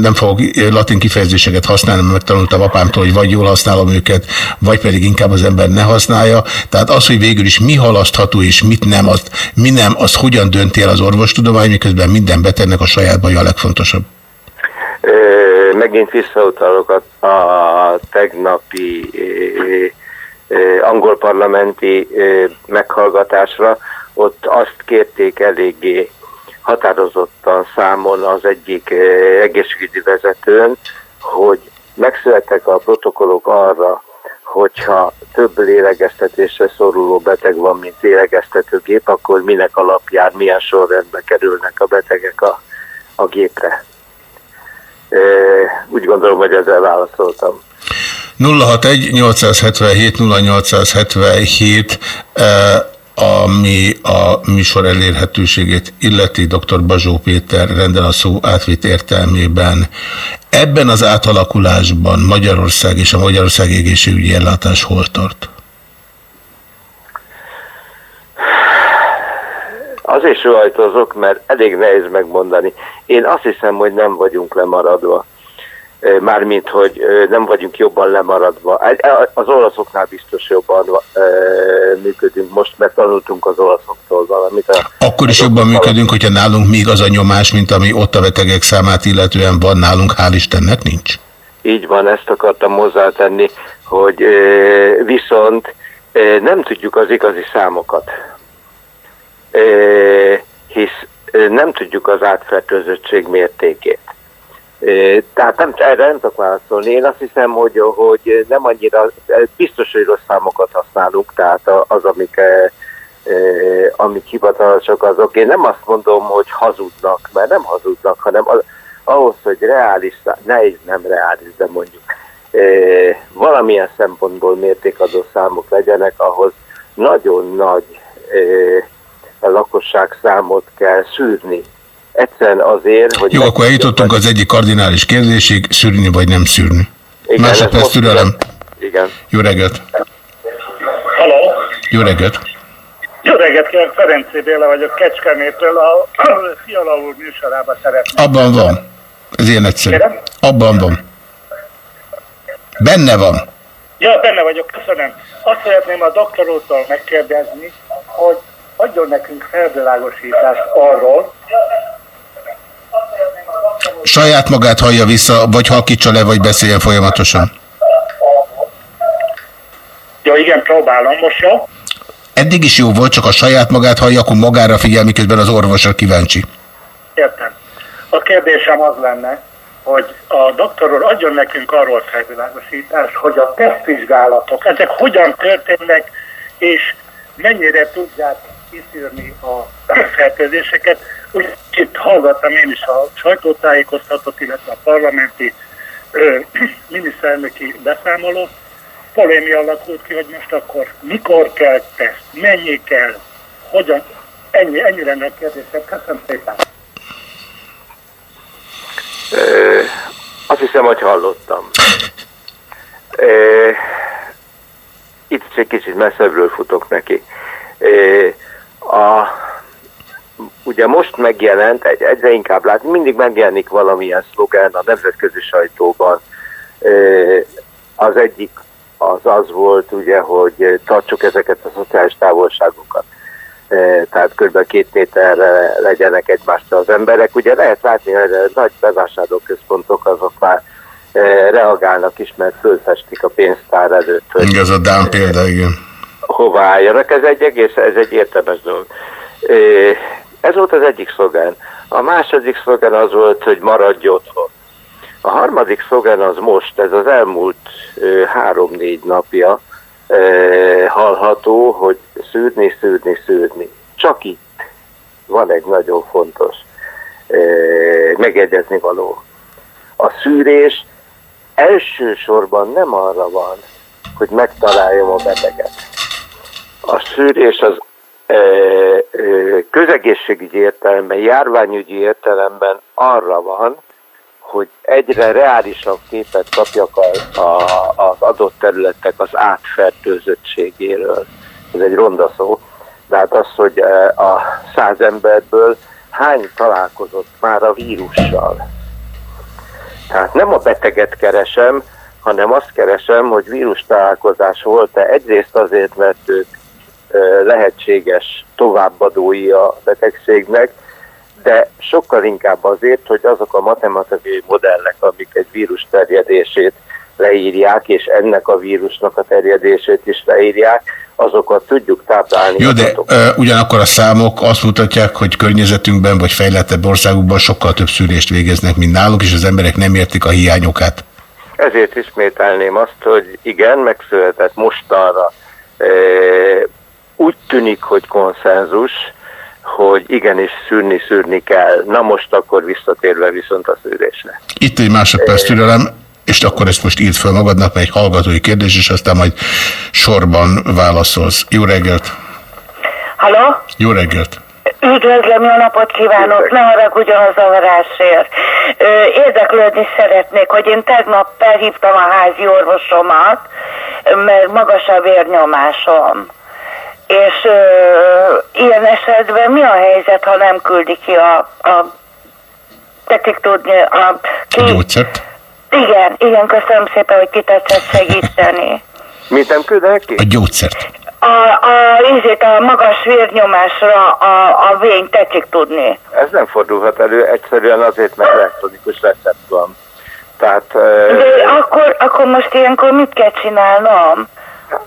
nem fogok latin kifejezéseket használni, mert megtanultam apámtól, hogy vagy jól használom őket, vagy pedig inkább az ember ne használja. Tehát az, hogy végül is mi halasztható és mit nem, azt, mi nem, az hogyan el az orvostudomány, miközben minden betegnek a saját baja a legfontosabb. Megint visszautalok a, a tegnapi angol parlamenti meghallgatásra, ott azt kérték eléggé határozottan számon az egyik eh, egészségügyi vezetőn, hogy megszülettek a protokollok arra, hogyha több lélegeztetésre szoruló beteg van, mint lélegeztetőgép, akkor minek alapján, milyen sorrendbe kerülnek a betegek a, a gépre. E, úgy gondolom, hogy ezzel válaszoltam. 061 877 0877 ami a műsor elérhetőségét illeti dr. Bazsó Péter renden a szó átvitt értelmében. Ebben az átalakulásban Magyarország és a Magyarország egészségügyi ellátás hol tart? Azért rajtozok, mert elég nehéz megmondani. Én azt hiszem, hogy nem vagyunk lemaradva mármint, hogy nem vagyunk jobban lemaradva. Az olaszoknál biztos jobban működünk most, mert tanultunk az olaszoktól valamit. Akkor is jobban működünk, hogyha nálunk még az a nyomás, mint ami ott a betegek számát illetően van nálunk, hál' Istennek nincs. Így van, ezt akartam hozzátenni, hogy viszont nem tudjuk az igazi számokat, hisz nem tudjuk az átfertőzöttség mértékét. Tehát nem, erre nem tudok válaszolni. Én azt hiszem, hogy, hogy nem annyira, biztos, hogy rossz számokat használunk, tehát az, amik, amik hivatalosak azok. Én nem azt mondom, hogy hazudnak, mert nem hazudnak, hanem az, ahhoz, hogy reális, nehéz nem reális, de mondjuk valamilyen szempontból mértékadó számok legyenek, ahhoz nagyon nagy a számot kell szűrni Egyszerűen azért, hogy... Jó, akkor eljutottunk az egyik kardinális kérdésig, szűrni vagy nem szűrni. Igen, Másodperc türelem. Igen. Jó reggelt. Hello. Jó reggelt. Jó reggelt, kérem, Ferenci Béla vagyok Kecskemétől, a Fiala úr műsorába szeretném. Abban van. Ez ilyen egyszerű. Kérem? Abban van. Benne van. Ja, benne vagyok, köszönöm. Azt szeretném a doktor úrtól megkérdezni, hogy adjon nekünk felvilágosítást arról, Saját magát hallja vissza, vagy halkítsa le, vagy beszéljen folyamatosan. Ja, igen, próbálom most, jó? Eddig is jó volt, csak a saját magát hallja, akkor magára figyel, miközben az orvosra kíváncsi. Értem. A kérdésem az lenne, hogy a doktor úr adjon nekünk arról felvilágosítást, hogy a tesztvizsgálatok, ezek hogyan történnek, és mennyire tudják kiszűrni a fertőzéseket. Úgy itt hallgattam én is a sajtótájékoztatót, illetve a parlamenti ö, miniszterelnöki beszámolót. Polémia alakult ki, hogy most akkor mikor kell teszt, mennyi kell, hogyan, ennyi, ennyi lenne a kérdésem. Köszönöm szépen. Ö, azt hiszem, hogy hallottam. Ö, itt egy kicsit messzebbről futok neki. Ö, a, ugye most megjelent, egy, egyre inkább látni, mindig megjelenik valamilyen szlogán a nemzetközi sajtóban. Az egyik az az volt, ugye, hogy tartsuk ezeket a szociális távolságokat. Tehát kb. két méterre legyenek egymástól az emberek. Ugye lehet látni, hogy a nagy bevásárlóközpontok azok már reagálnak is, mert fölfestik a pénztár előtt, hogy ez a Dán példa, igen. hova álljanak. Ez egy egész, ez egy értelmes dolog. E, Ez volt az egyik szlogán. A második szlogán az volt, hogy maradj otthon. A harmadik szlogán az most, ez az elmúlt három-négy napja ö, hallható, hogy szűrni, szűrni, szűrni. Csak itt van egy nagyon fontos ö, megjegyezni való. A szűrés elsősorban nem arra van, hogy megtaláljam a beteget. A szűrés az közegészségügyi értelemben, járványügyi értelemben arra van, hogy egyre reálisabb képet kapjak a, a, az adott területek az átfertőzöttségéről. Ez egy ronda szó. De hát az, hogy a száz emberből hány találkozott már a vírussal. Tehát nem a beteget keresem, hanem azt keresem, hogy vírus találkozás volt-e. Egyrészt azért, mert ők lehetséges továbbadói a betegségnek, de sokkal inkább azért, hogy azok a matematikai modellek, amik egy vírus terjedését leírják, és ennek a vírusnak a terjedését is leírják, azokat tudjuk táplálni. Jó, de ö, ugyanakkor a számok azt mutatják, hogy környezetünkben vagy fejlettebb országokban sokkal több szűrést végeznek, mint nálunk, és az emberek nem értik a hiányokát. Ezért ismételném azt, hogy igen, megszületett mostanra. Úgy tűnik, hogy konszenzus, hogy igenis szűrni, szűrni kell. Na most akkor visszatérve viszont a szűrésre. Itt egy másodperc türelem, és akkor ezt most írd fel magadnak, mert egy hallgatói kérdés, és aztán majd sorban válaszolsz. Jó reggelt! Halló? Jó reggelt! Üdvözlöm, jó napot kívánok, ne haragudjon a zavarásért. Érdeklődni szeretnék, hogy én tegnap felhívtam a házi orvosomat, mert magas a vérnyomásom. És ö, ilyen esetben mi a helyzet, ha nem küldi ki a, a tetik tudni, a, ki, A gyógyszert? igen, igen, köszönöm szépen, hogy ki tetszett segíteni. Mit nem küldenek ki? A gyógyszert. A, a, ízét, a magas vérnyomásra a, a vény tetszik tudni. Ez nem fordulhat elő, egyszerűen azért, mert elektronikus recept van. Tehát, De akkor, akkor most ilyenkor mit kell csinálnom?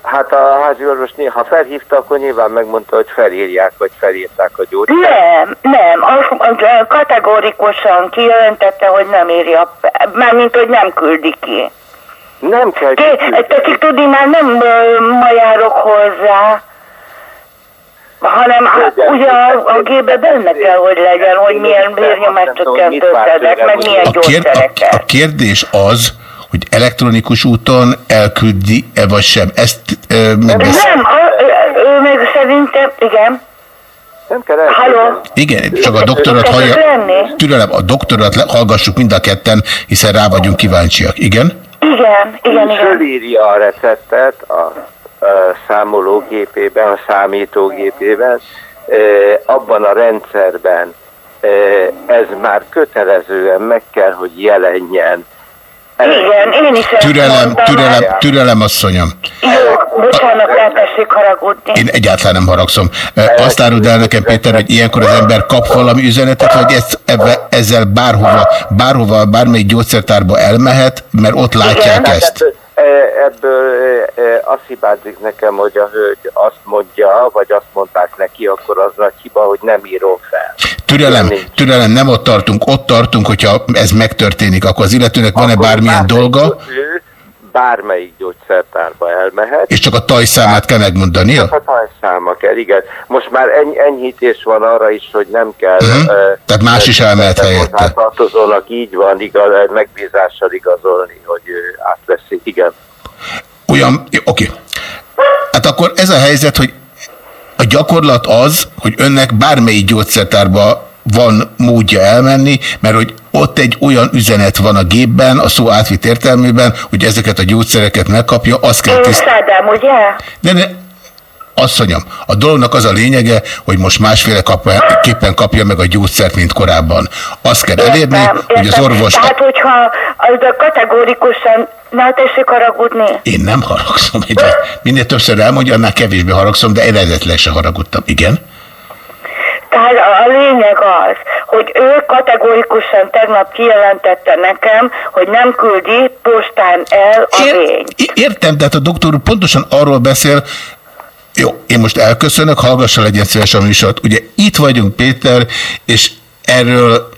Hát a házi orvos néha ha felhívta, akkor nyilván megmondta, hogy felírják, vagy felírták a gyógyszert. Nem, nem, az, az kategórikusan kijelentette, hogy nem írja, mármint, hogy nem küldi ki. Nem kell Tetszik tudni, már nem ma járok hozzá, hanem hát, ugye a, a gépbe benne kell, hogy legyen, hogy milyen vérnyomást csökkentő szedek, meg milyen a, a kérdés az, hogy elektronikus úton elküldi-e vagy sem. Ezt ö, megbesz... Nem, ő, ő meg szerintem, igen. Nem kell Halló? Igen, csak a doktorat hallja. Türelem, a doktorat le- hallgassuk mind a ketten, hiszen rá vagyunk kíváncsiak. Igen? Igen, igen, igen. Fölírja a receptet a, a számológépében, a számítógépében, e, abban a rendszerben e, ez már kötelezően meg kell, hogy jelenjen. Igen, én is ezt Türelem, mondtam. türelem, türelem, asszonyom. Jó, bocsánat, nem tessék haragudni. Én egyáltalán nem haragszom. Azt áruld el nekem, Péter, hogy ilyenkor az ember kap valami üzenetet, vagy ezt, ebbe, ezzel bárhova, bárhova, bármelyik gyógyszertárba elmehet, mert ott látják ezt. Ebből, e, ebből e, e, azt hibázik nekem, hogy a hölgy azt mondja, vagy azt mondták neki, akkor az nagy hiba, hogy nem írom fel. Türelem, türelem, nem ott tartunk, ott tartunk, hogyha ez megtörténik, akkor az illetőnek van-e bármilyen dolga? Ő bármelyik gyógyszertárba elmehet. És csak a tajszámát kell megmondania? Csak a tajszáma kell, igen. Most már eny enyhítés van arra is, hogy nem kell... Uh -huh. Tehát más is elmehet helyette. Tartozónak így van, igaz, megbízással igazolni, hogy uh, átveszik, igen. Olyan, oké. Okay. Hát akkor ez a helyzet, hogy a gyakorlat az, hogy önnek bármelyik gyógyszertárba van módja elmenni, mert hogy ott egy olyan üzenet van a gépben, a szó átvitt értelmében, hogy ezeket a gyógyszereket megkapja, azt kell tisztában. ugye? De ne, asszonyom, a dolognak az a lényege, hogy most másféleképpen kapja meg a gyógyszert, mint korábban. Azt kell elérni, értem, hogy az orvos... Tehát, hogyha az a kategórikusan Na, tessék haragudni. Én nem haragszom. Minél többször elmondja, annál kevésbé haragszom, de eredetleg se haragudtam. Igen? Tehát a lényeg az, hogy ő kategórikusan tegnap kijelentette nekem, hogy nem küldi postán el a vény. Értem, de hát a doktor pontosan arról beszél, jó, én most elköszönök, hallgassa legyen szíves a műsort. Ugye itt vagyunk, Péter, és erről,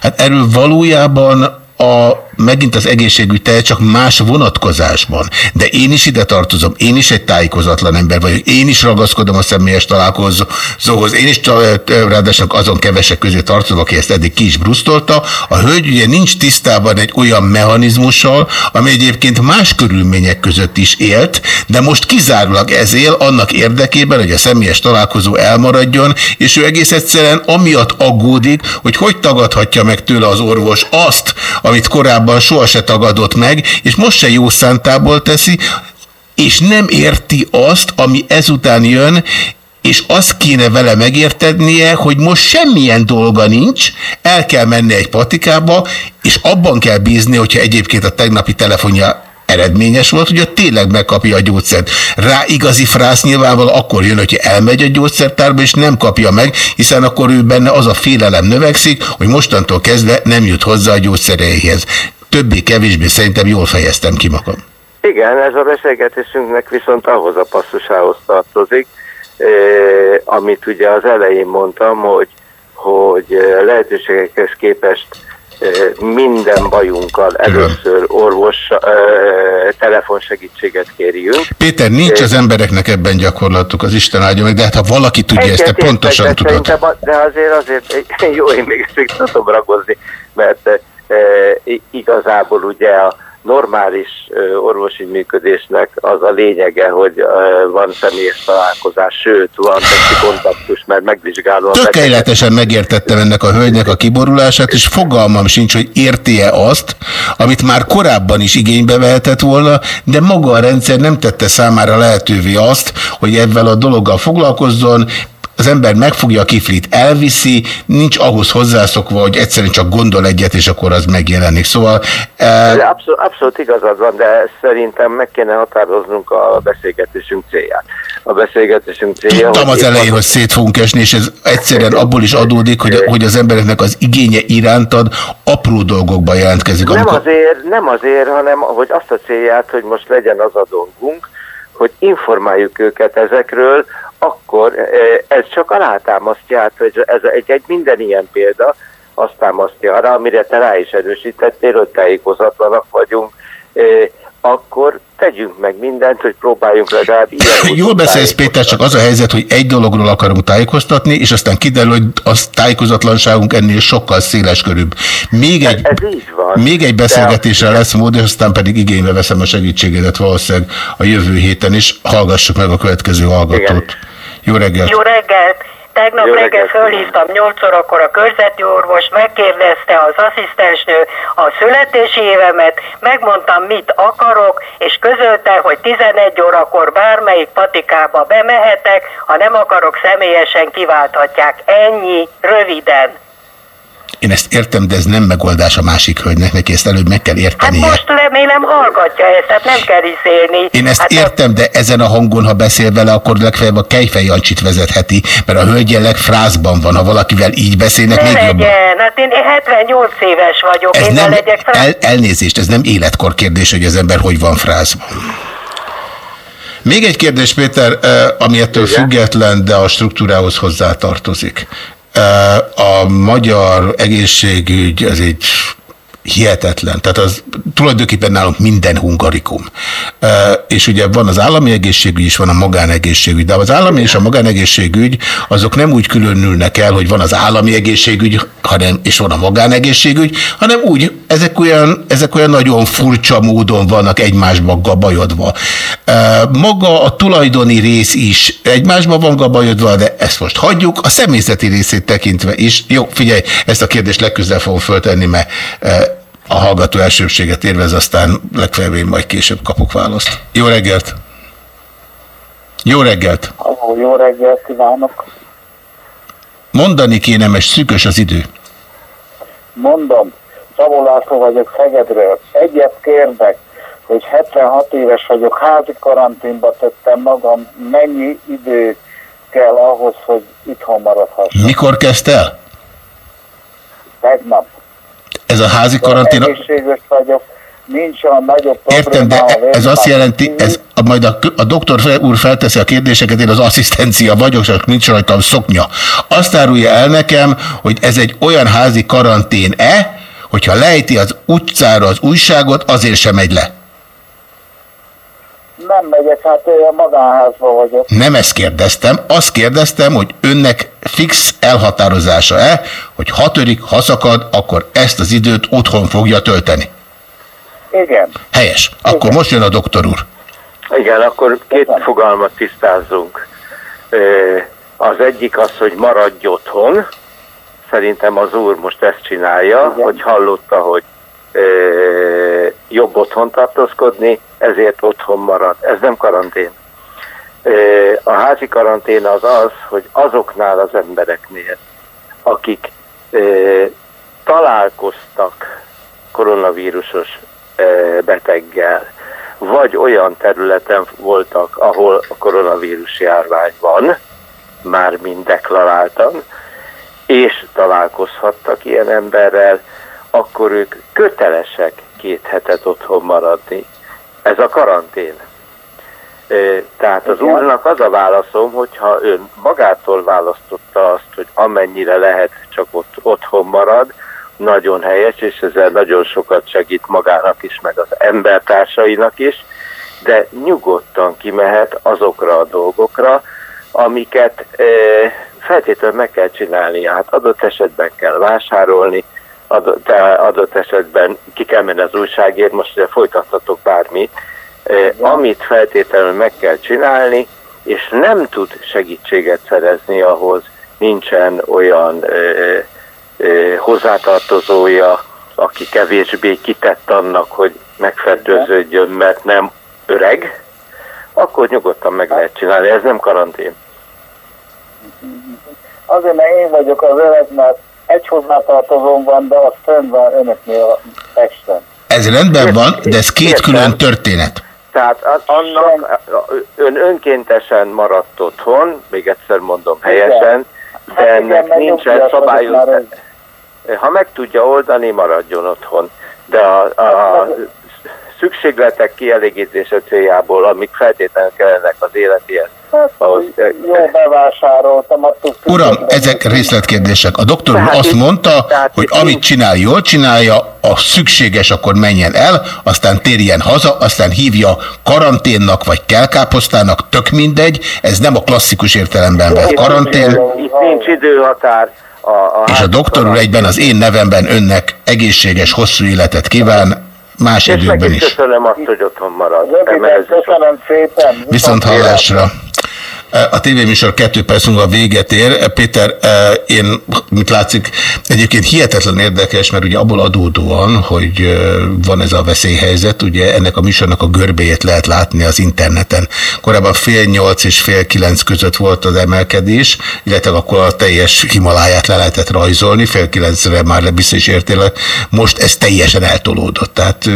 hát erről valójában a, megint az egészségügy tehet csak más vonatkozásban. De én is ide tartozom, én is egy tájékozatlan ember vagyok, én is ragaszkodom a személyes találkozóhoz, én is ráadásul azon kevesek közé tartozom, aki ezt eddig ki is brusztolta. A hölgy ugye nincs tisztában egy olyan mechanizmussal, ami egyébként más körülmények között is élt, de most kizárólag ez él annak érdekében, hogy a személyes találkozó elmaradjon, és ő egész egyszerűen amiatt aggódik, hogy hogy tagadhatja meg tőle az orvos azt, amit korábban soha se tagadott meg, és most se jó szántából teszi, és nem érti azt, ami ezután jön, és azt kéne vele megértednie, hogy most semmilyen dolga nincs, el kell menni egy patikába, és abban kell bízni, hogyha egyébként a tegnapi telefonja eredményes volt, hogy ott tényleg megkapja a gyógyszert. Rá igazi frász nyilvánvalóan akkor jön, hogyha elmegy a gyógyszertárba, és nem kapja meg, hiszen akkor ő benne az a félelem növekszik, hogy mostantól kezdve nem jut hozzá a gyógyszereihez. Többé-kevésbé szerintem jól fejeztem ki magam. Igen, ez a beszélgetésünknek viszont ahhoz a passzusához tartozik, eh, amit ugye az elején mondtam, hogy, hogy lehetőségekhez képest minden bajunkkal először orvos telefonsegítséget kérjünk. Péter, nincs az embereknek ebben gyakorlatuk, az Isten áldja meg, de hát ha valaki tudja, ezt te pontosan de tudod. De azért, azért, jó, én még ezt tudom ragozni, mert igazából ugye a normális orvosi működésnek az a lényege, hogy van személyes találkozás, sőt, van testi kontaktus, mert megvizsgálom. Tökéletesen megértettem ennek a hölgynek a kiborulását, és fogalmam sincs, hogy érti-e azt, amit már korábban is igénybe vehetett volna, de maga a rendszer nem tette számára lehetővé azt, hogy ebben a dologgal foglalkozzon, az ember megfogja a kiflit, elviszi, nincs ahhoz hozzászokva, hogy egyszerűen csak gondol egyet, és akkor az megjelenik. Szóval... E... Abszolút, abszolút igazad van, de szerintem meg kéne határoznunk a beszélgetésünk célját. A beszélgetésünk célja... Tudtam az elején, hogy szét fogunk esni, és ez egyszerűen abból is adódik, hogy, hogy az embereknek az igénye irántad apró dolgokban jelentkezik. Nem amikor... azért, nem azért, hanem hogy azt a célját, hogy most legyen az a dolgunk, hogy informáljuk őket ezekről, akkor ez csak alátámasztja, hát, hogy ez egy, egy minden ilyen példa, azt támasztja arra, amire te rá is erősítettél, hogy tájékozatlanak vagyunk, akkor tegyünk meg mindent, hogy próbáljunk legalább ilyen... Jól beszélsz, Péter, csak az a helyzet, hogy egy dologról akarunk tájékoztatni, és aztán kiderül, hogy a tájékozatlanságunk ennél sokkal széleskörűbb. Még egy, ez, ez így van. Még egy beszélgetésre lesz mód, és aztán pedig igénybe veszem a segítségedet valószínűleg a jövő héten is. Hallgassuk meg a következő hallgatót. Igen. Jó reggelt! Jó reggelt! Tegnap Jó reggel fölhívtam 8 órakor a körzeti orvos, megkérdezte az asszisztensnő a születési évemet, megmondtam, mit akarok, és közölte, hogy 11 órakor bármelyik patikába bemehetek, ha nem akarok, személyesen kiválthatják. Ennyi, röviden. Én ezt értem, de ez nem megoldás a másik hölgynek, neki ezt előbb meg kell értenie. Hát most remélem hallgatja ezt, tehát nem kell iszélni. Én ezt hát értem, de ezen a hangon, ha beszél vele, akkor legfeljebb a Kejfej Jancsit vezetheti, mert a hölgy jelenleg frázban van, ha valakivel így beszélnek, ne még legyen. jobban. Hát én 78 éves vagyok, Ez én nem, ne legyek fráz. el, elnézést, ez nem életkor kérdés, hogy az ember hogy van frázban. Még egy kérdés, Péter, eh, ami ettől Igen. független, de a struktúrához hozzátartozik. A magyar egészségügy az egy hihetetlen. Tehát az tulajdonképpen nálunk minden hungarikum. E, és ugye van az állami egészségügy, és van a magánegészségügy. De az állami és a magánegészségügy azok nem úgy különülnek el, hogy van az állami egészségügy, hanem, és van a magánegészségügy, hanem úgy, ezek olyan, ezek olyan nagyon furcsa módon vannak egymásba gabajodva. E, maga a tulajdoni rész is egymásba van gabajodva, de ezt most hagyjuk. A személyzeti részét tekintve is. Jó, figyelj, ezt a kérdést legközelebb fogom föltenni, mert a hallgató elsőbséget érvez, aztán legfeljebb én majd később kapok választ. Jó reggelt! Jó reggelt! Halló, jó reggelt kívánok! Mondani kéne, mert szűkös az idő. Mondom, Szabó László vagyok Szegedről. Egyet kérdek, hogy 76 éves vagyok, házi karanténba tettem magam, mennyi idő kell ahhoz, hogy itthon maradhassak? Mikor kezdte el? Tegnap. Ez a házi karantén... Egészséges vagyok, nincs olyan nagyobb Értem, de ez azt jelenti, ez, majd a, a doktor úr felteszi a kérdéseket, én az asszisztencia vagyok, csak nincs rajtam szoknya. Azt árulja el nekem, hogy ez egy olyan házi karantén-e, hogyha lejti az utcára az újságot, azért sem megy le. Nem megyek, hát én magánházban vagyok. Nem ezt kérdeztem, azt kérdeztem, hogy önnek fix elhatározása-e, hogy ha törik, ha szakad, akkor ezt az időt otthon fogja tölteni. Igen. Helyes. Akkor Igen. most jön a doktor úr. Igen, akkor két fogalmat tisztázzunk. Az egyik az, hogy maradj otthon. Szerintem az úr most ezt csinálja, Igen. hogy hallotta, hogy jobb otthon tartózkodni, ezért otthon marad. Ez nem karantén. A házi karantén az az, hogy azoknál az embereknél, akik találkoztak koronavírusos beteggel, vagy olyan területen voltak, ahol a koronavírus járvány van, már mind deklaráltan, és találkozhattak ilyen emberrel, akkor ők kötelesek két hetet otthon maradni. Ez a karantén. Tehát az úrnak az a válaszom, hogyha ön magától választotta azt, hogy amennyire lehet csak ott otthon marad, nagyon helyes, és ezzel nagyon sokat segít magának is, meg az embertársainak is, de nyugodtan kimehet azokra a dolgokra, amiket e, feltétlenül meg kell csinálni. Hát adott esetben kell vásárolni, adott, adott esetben ki kell menni az újságért, most ugye folytathatok bármit, e, amit feltétlenül meg kell csinálni, és nem tud segítséget szerezni ahhoz, nincsen olyan e, hozzátartozója, aki kevésbé kitett annak, hogy megfertőződjön, mert nem öreg, akkor nyugodtan meg lehet csinálni. Ez nem karantén. Azért, mert én vagyok az öreg, mert egy hozzátartozóm van, de az fönn van önöknél a Pesten. Ez rendben van, de ez két külön történet. Tehát annak ön önkéntesen maradt otthon, még egyszer mondom helyesen, de hát ennek nincsen szabályozás. Ha meg tudja oldani, maradjon otthon. De a, a szükségletek kielégítése céljából, amik feltétlenül kellenek az életéhez. Hát, ahhoz, jó bevásároltam. Uram, ezek részletkérdések. A doktor úr azt mondta, hogy amit csinál, jól csinálja, a szükséges, akkor menjen el, aztán térjen haza, aztán hívja karanténnak vagy kelkáposztának, tök mindegy, ez nem a klasszikus értelemben vett karantén. Itt nincs időhatár, a, a és a doktor úr egyben az én nevemben önnek egészséges, hosszú életet kíván, más és időkben is. köszönöm azt, hogy otthon marad. Köszönöm szépen. Viszont hallásra. A tévéműsor kettő perc múlva véget ér. Péter, én, mit látszik, egyébként hihetetlen érdekes, mert ugye abból adódóan, hogy van ez a veszélyhelyzet, ugye ennek a műsornak a görbéjét lehet látni az interneten. Korábban fél nyolc és fél kilenc között volt az emelkedés, illetve akkor a teljes Himaláját le lehetett rajzolni, fél kilencre már le biztos értél. Most ez teljesen eltolódott. Tehát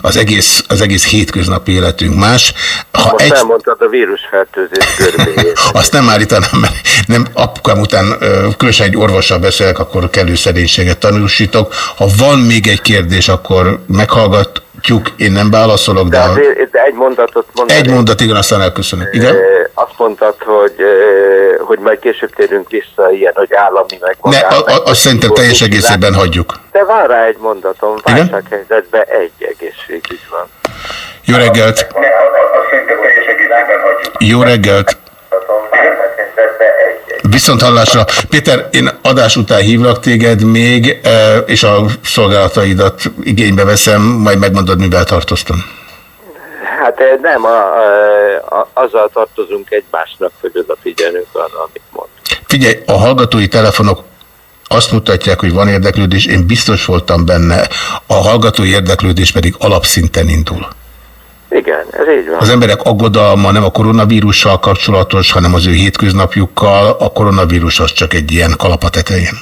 az egész, az egész hétköznapi életünk más. Ha Most egy... elmondtad a vírusfertőzés Azt nem állítanám, mert nem apukám után különösen egy orvossal beszélek, akkor kellő szerénységet tanúsítok. Ha van még egy kérdés, akkor meghallgat, megnyitjuk, én nem válaszolok, de... De, azért, de egy mondatot mondani. Egy mondat, igen, aztán elköszönök. Igen? Azt mondtad, hogy, hogy majd később térünk vissza ilyen, hogy állami meg Ne, a- a- azt szerintem teljes egészében hagyjuk. De van rá egy mondatom, válsághelyzetben egy egészségügy van. Jó reggelt! Jó reggelt! Viszont hallásra. Péter, én adás után hívlak téged még, eh, és a szolgálataidat igénybe veszem, majd megmondod, mivel tartoztam. Hát ö, nem, a, a, a, azzal tartozunk egymásnak, hogy odafigyelünk arra, amit mond. Figyelj, a hallgatói telefonok azt mutatják, hogy van érdeklődés, én biztos voltam benne, a hallgatói érdeklődés pedig alapszinten indul. Igen, ez így van. Az emberek aggodalma nem a koronavírussal kapcsolatos, hanem az ő hétköznapjukkal, a koronavírus az csak egy ilyen kalap a tetején.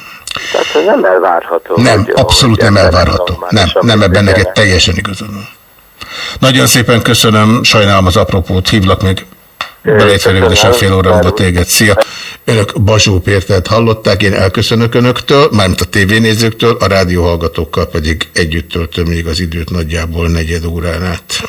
Tehát nem elvárható. Nem, hogy- abszolút hogy nem elvárható. Nem, nem ebben neked teljesen igazad. Nagyon szépen köszönöm, sajnálom az apropót, hívlak még beleértve rövidesen fél óra múlva téged. Szia! Önök Bazsó Pétert hallották, én elköszönök önöktől, mármint a tévénézőktől, a rádióhallgatókkal pedig együtt töltöm még az időt nagyjából negyed órán át.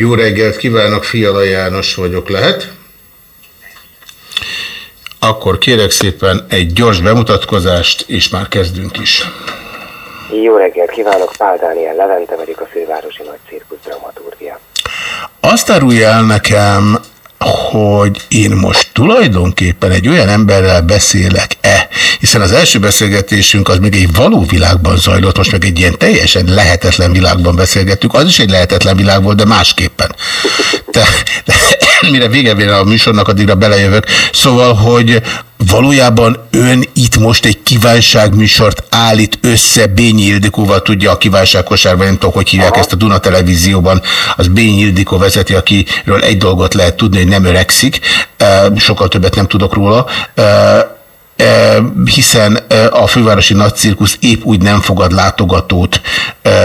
Jó reggelt kívánok, Fiala János vagyok, lehet? Akkor kérek szépen egy gyors bemutatkozást, és már kezdünk is. Jó reggelt kívánok, Pál Dániel Levente vagyok a fővárosi nagy cirkusz dramaturgia. Azt árulja el nekem, hogy én most tulajdonképpen egy olyan emberrel beszélek-e, hiszen az első beszélgetésünk az még egy való világban zajlott, most meg egy ilyen teljesen lehetetlen világban beszélgettünk, az is egy lehetetlen világ volt, de másképpen. De, de mire vége vége a műsornak, addigra belejövök. Szóval, hogy valójában ön itt most egy kívánságműsort állít össze Bényi Ildikóval, tudja a kívánságkosárban, nem tudom, hogy hívják ezt a Duna televízióban, az Bényi Ildikó vezeti, akiről egy dolgot lehet tudni, hogy nem öregszik, sokkal többet nem tudok róla, hiszen a fővárosi nagycirkusz épp úgy nem fogad látogatót,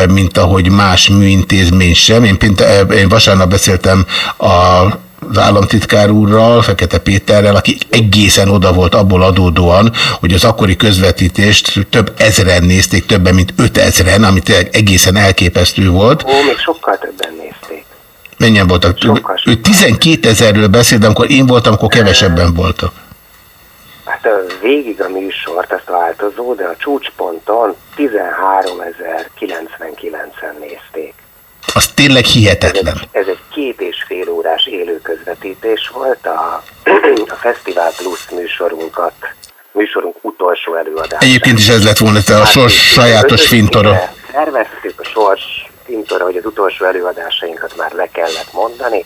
mint ahogy más műintézmény sem. Én, pént, eh, én vasárnap beszéltem a az államtitkár úrral, Fekete Péterrel, aki egészen oda volt abból adódóan, hogy az akkori közvetítést több ezeren nézték, többen mint öt ezeren, ami tényleg egészen elképesztő volt. Ó, még sokkal többen nézték. Mennyien voltak? Ő, ő 12 ezerről beszélt, amikor én voltam, akkor kevesebben voltak. Hát ö, végig a műsort, ezt változó, de a csúcsponton 13.099-en nézték. Az tényleg hihetetlen. Ez egy két és fél órás élő közvetítés volt, a, a Fesztivál Plus műsorunkat, műsorunk utolsó előadása. Egyébként is ez lett volna te a sors sajátos fintora. Szerveztük a sors fintora, hogy az utolsó előadásainkat már le kellett mondani,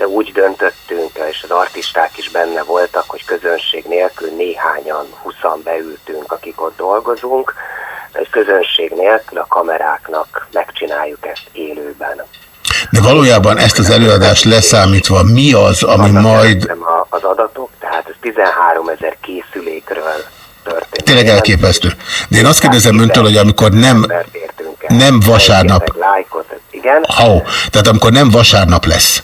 de úgy döntöttünk, és az artisták is benne voltak, hogy közönség nélkül néhányan, huszan beültünk, akik ott dolgozunk, de közönség nélkül a kameráknak megcsináljuk ezt élőben. De valójában ezt az előadást leszámítva mi az, ami majd Nem a- az adatok, tehát ez 13 ezer készülékről történt. tényleg elképesztő. De én azt kérdezem öntől, hogy amikor nem, nem vasárnap, Lájkot, igen. ha, tehát amikor nem vasárnap lesz,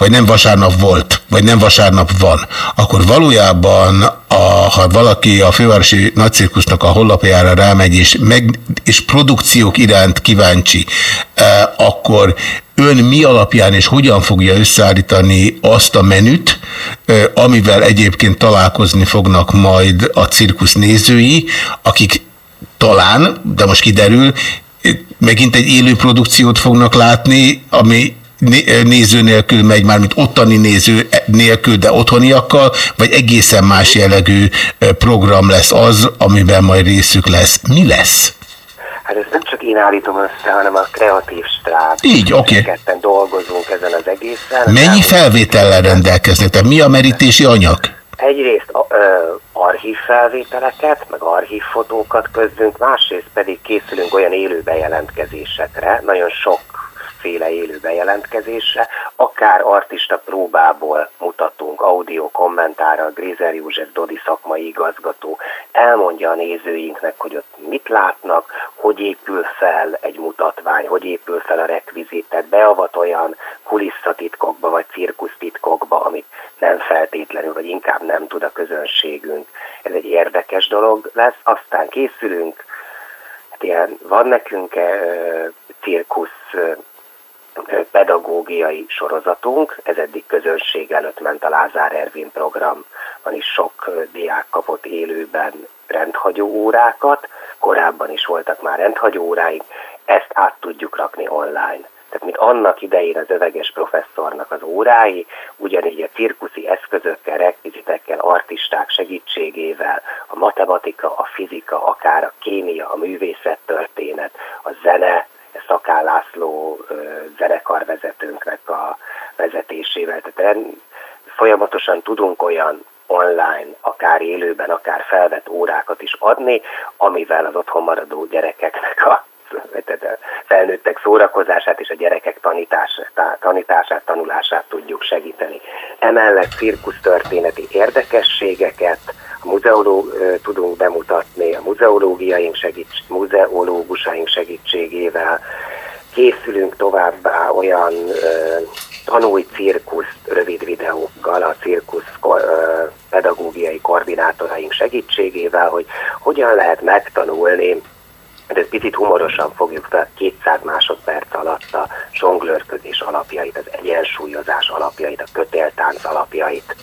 vagy nem vasárnap volt, vagy nem vasárnap van, akkor valójában, a, ha valaki a fővárosi nagycirkusznak a honlapjára rámegy, és, meg, és produkciók iránt kíváncsi, eh, akkor ön mi alapján és hogyan fogja összeállítani azt a menüt, eh, amivel egyébként találkozni fognak majd a cirkusz nézői, akik talán, de most kiderül, megint egy élő produkciót fognak látni, ami néző nélkül megy, mármint ottani néző nélkül, de otthoniakkal, vagy egészen más jellegű program lesz az, amiben majd részük lesz. Mi lesz? Hát ezt nem csak én állítom össze, hanem a kreatív stáb. Így, oké. Ketten dolgozunk ezen az egészen. Mennyi felvétellel rendelkeznek? Tehát mi a merítési anyag? Egyrészt ö, archív felvételeket, meg archív fotókat közzünk, másrészt pedig készülünk olyan élő bejelentkezésekre, nagyon sokféle élő bejelentkezésre, akár artista próbából mutatunk, audio kommentára, Grézer József Dodi szakmai igazgató elmondja a nézőinknek, hogy ott mit látnak, hogy épül fel egy mutatvány, hogy épül fel a rekvizit, tehát beavat olyan kulisszatitkokba vagy cirkusztitkokba, amit nem feltétlenül, vagy inkább nem tud a közönségünk. Ez egy érdekes dolog lesz, aztán készülünk, hát ilyen, van nekünk e, cirkusz pedagógiai sorozatunk, ez eddig közönség előtt ment a Lázár Ervin programban is sok diák kapott élőben rendhagyó órákat, korábban is voltak már rendhagyó óráink, ezt át tudjuk rakni online. Tehát, mint annak idején az öveges professzornak az órái, ugyanígy a cirkuszi eszközökkel, rekvizitekkel, artisták segítségével, a matematika, a fizika, akár a kémia, a művészettörténet, a zene, Szakál László zenekarvezetőnknek a vezetésével. Tehát folyamatosan tudunk olyan online, akár élőben, akár felvett órákat is adni, amivel az otthon maradó gyerekeknek a felnőttek szórakozását és a gyerekek tanítását, tanítását, tanulását tudjuk segíteni. Emellett cirkusztörténeti érdekességeket, a muzeoló, tudunk bemutatni a muzeológiaink segíts, muzeológusaink segítségével, készülünk továbbá olyan ö, tanulj cirkuszt rövid videókkal a cirkusz pedagógiai koordinátoraink segítségével, hogy hogyan lehet megtanulni de ezt picit humorosan fogjuk fel 200 másodperc alatt a zsonglőrködés alapjait, az egyensúlyozás alapjait, a kötéltánc alapjait.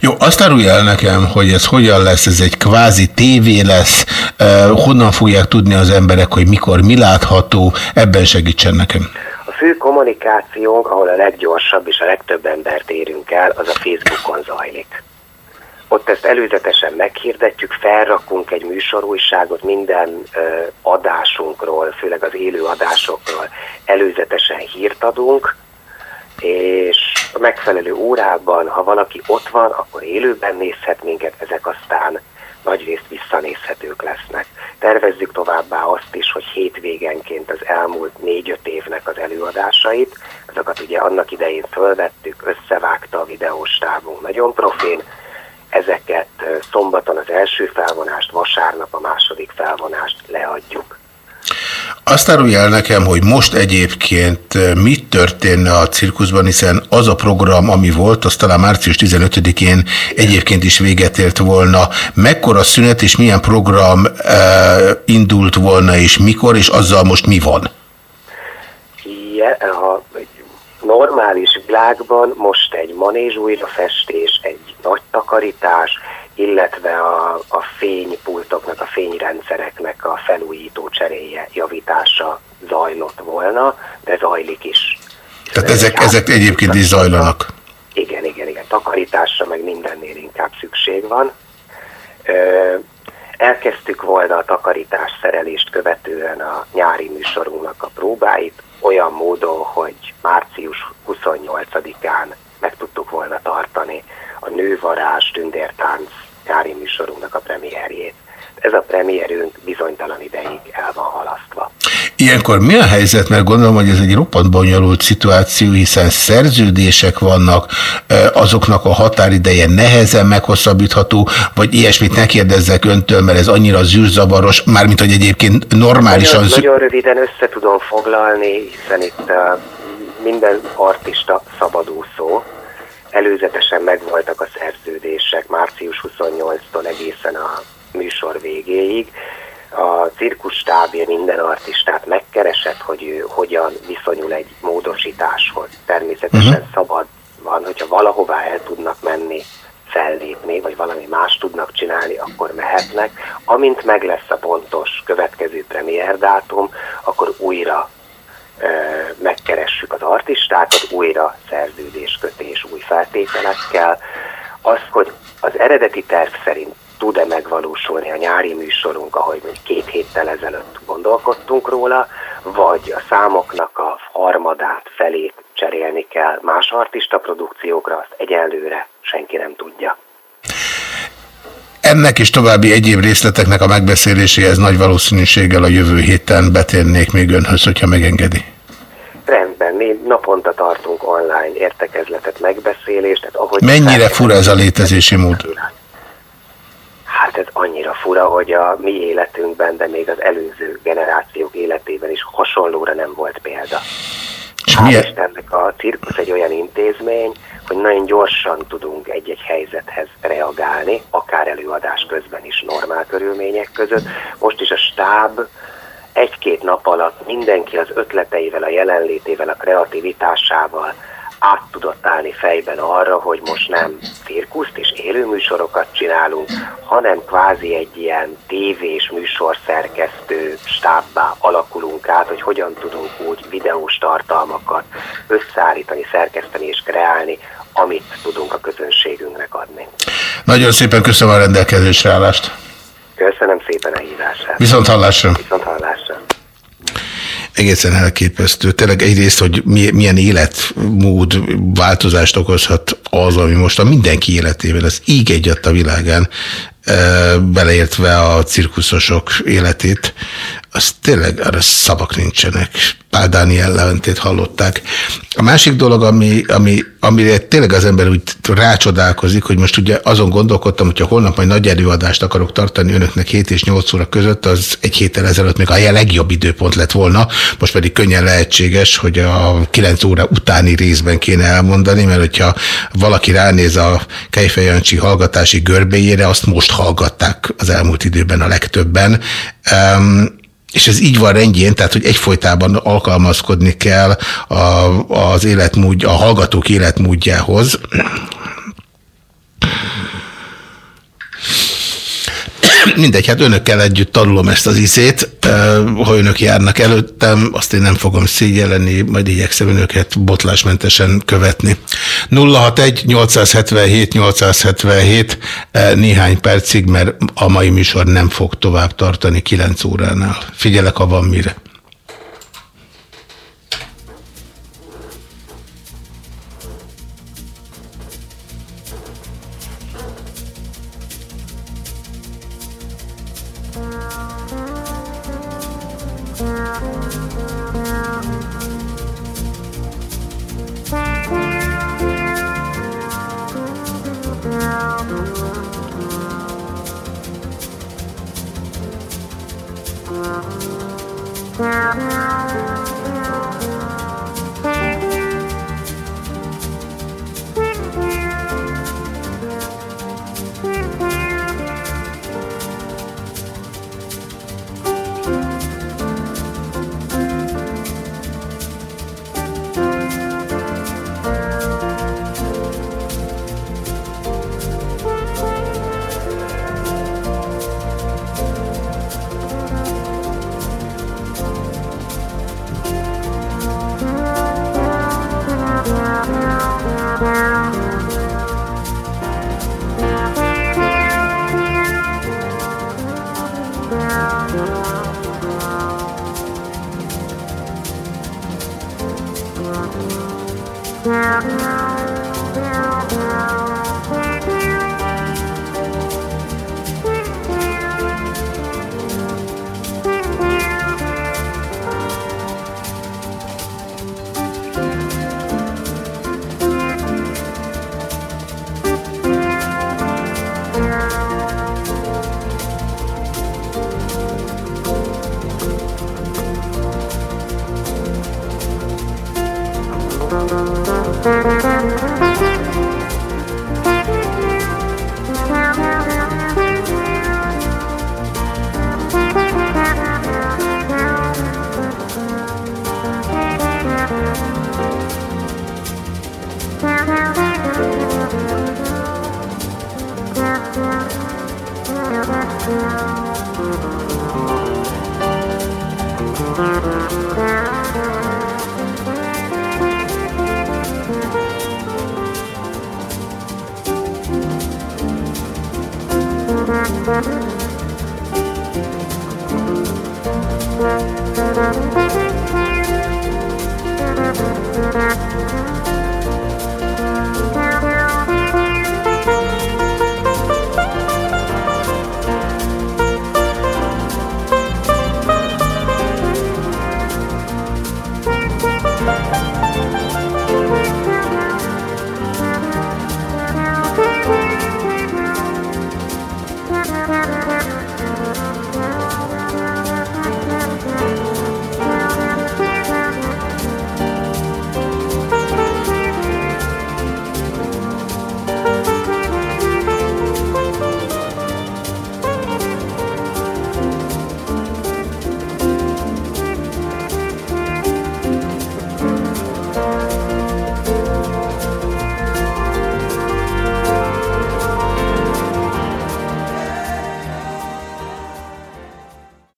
Jó, azt árulja el nekem, hogy ez hogyan lesz, ez egy kvázi tévé lesz, uh, honnan fogják tudni az emberek, hogy mikor mi látható, ebben segítsen nekem. A fő kommunikációnk, ahol a leggyorsabb és a legtöbb embert érünk el, az a Facebookon zajlik. Ott ezt előzetesen meghirdetjük, felrakunk egy műsorújságot minden ö, adásunkról, főleg az élő adásokról. Előzetesen hírt adunk, és a megfelelő órában, ha valaki ott van, akkor élőben nézhet minket, ezek aztán. Nagyrészt visszanézhetők lesznek. Tervezzük továbbá azt is, hogy hétvégenként az elmúlt négy-öt évnek az előadásait, azokat ugye annak idején fölvettük, összevágta a videóstábunk nagyon profén, ezeket szombaton az első felvonást, vasárnap a második felvonást leadjuk. Azt árulja el nekem, hogy most egyébként mit történne a cirkuszban, hiszen az a program, ami volt, az talán március 15-én egyébként is véget ért volna. Mekkora szünet és milyen program e, indult volna, és mikor, és azzal most mi van? Igen, ha normális világban most egy manés újrafestés, egy nagy takarítás, illetve a, a fénypultoknak, a fényrendszereknek a felújító cseréje, javítása zajlott volna, de zajlik is. Tehát ezek, ezek egyébként is zajlanak? Igen, igen, igen. Takarításra meg mindennél inkább szükség van. Ö, elkezdtük volna a takarítás szerelést követően a nyári műsorunknak a próbáit, olyan módon, hogy március 28-án meg tudtuk volna tartani a nővarás, tündértánc nyári műsorunknak a premierjét. Ez a premierünk bizonytalan ideig el van halasztva. Ilyenkor mi a helyzet? Mert gondolom, hogy ez egy roppant bonyolult szituáció, hiszen szerződések vannak, azoknak a határideje nehezen meghosszabbítható, vagy ilyesmit ne kérdezzek öntől, mert ez annyira zűrzavaros, mármint hogy egyébként normálisan... Nagyon, nagyon röviden össze tudom foglalni, hiszen itt minden artista szabadúszó, előzetesen megvoltak a szerződések március 28-tól egészen a műsor végéig. A cirkus stábja minden artistát megkeresett, hogy ő hogyan viszonyul egy módosításhoz. Természetesen uh mhm. -huh. szabad van, hogyha valahová el tudnak menni, fellépni, vagy valami más tudnak csinálni, akkor mehetnek. Amint meg lesz a pontos következő premier dátum, akkor újra megkeressük az artistákat, újra szerződéskötés új feltételekkel. Az, hogy az eredeti terv szerint tud-e megvalósulni a nyári műsorunk, ahogy mondjuk két héttel ezelőtt gondolkodtunk róla, vagy a számoknak a harmadát, felét cserélni kell más artista produkciókra, azt egyelőre senki nem tudja. Ennek és további egyéb részleteknek a megbeszéléséhez nagy valószínűséggel a jövő héten betérnék még önhöz, hogyha megengedi. Rendben, mi naponta tartunk online értekezletet, megbeszélést. Tehát ahogy Mennyire fura ez a létezési mód? Hát ez annyira fura, hogy a mi életünkben, de még az előző generációk életében is hasonlóra nem volt példa. És Hál' milyen- Istennek a cirkusz egy olyan intézmény, hogy nagyon gyorsan tudunk egy-egy helyzethez reagálni, akár előadás közben is normál körülmények között. Most is a stáb egy-két nap alatt mindenki az ötleteivel, a jelenlétével, a kreativitásával át tudott állni fejben arra, hogy most nem cirkuszt és élőműsorokat csinálunk, hanem kvázi egy ilyen tévés műsorszerkesztő stábbá alakulunk át, hogy hogyan tudunk úgy videós tartalmakat összeállítani, szerkeszteni és kreálni, amit tudunk a közönségünknek adni. Nagyon szépen köszönöm a rendelkezésre állást. Köszönöm szépen a hívását. Viszont hallásra. Viszont hallásra. Egészen elképesztő. Tényleg egyrészt, hogy mi- milyen életmód változást okozhat az, ami most a mindenki életében, az íg egyat a világán, ö, beleértve a cirkuszosok életét, az tényleg arra szavak nincsenek. Pál Dániel Leventét hallották. A másik dolog, ami, ami, amire tényleg az ember úgy rácsodálkozik, hogy most ugye azon gondolkodtam, hogyha holnap majd nagy előadást akarok tartani önöknek 7 és 8 óra között, az egy héttel ezelőtt még a legjobb időpont lett volna, most pedig könnyen lehetséges, hogy a 9 óra utáni részben kéne elmondani, mert hogyha valaki ránéz a Kejfej Jancsi hallgatási görbéjére, azt most hallgatták az elmúlt időben a legtöbben. Um, és ez így van rendjén, tehát hogy egyfolytában alkalmazkodni kell a, az életmód, a hallgatók életmódjához. Mindegy, hát önökkel együtt tanulom ezt az izét, eh, ha önök járnak előttem, azt én nem fogom szégyelni, majd igyekszem önöket botlásmentesen követni. 061 877 877 eh, néhány percig, mert a mai műsor nem fog tovább tartani 9 óránál. Figyelek, ha van mire.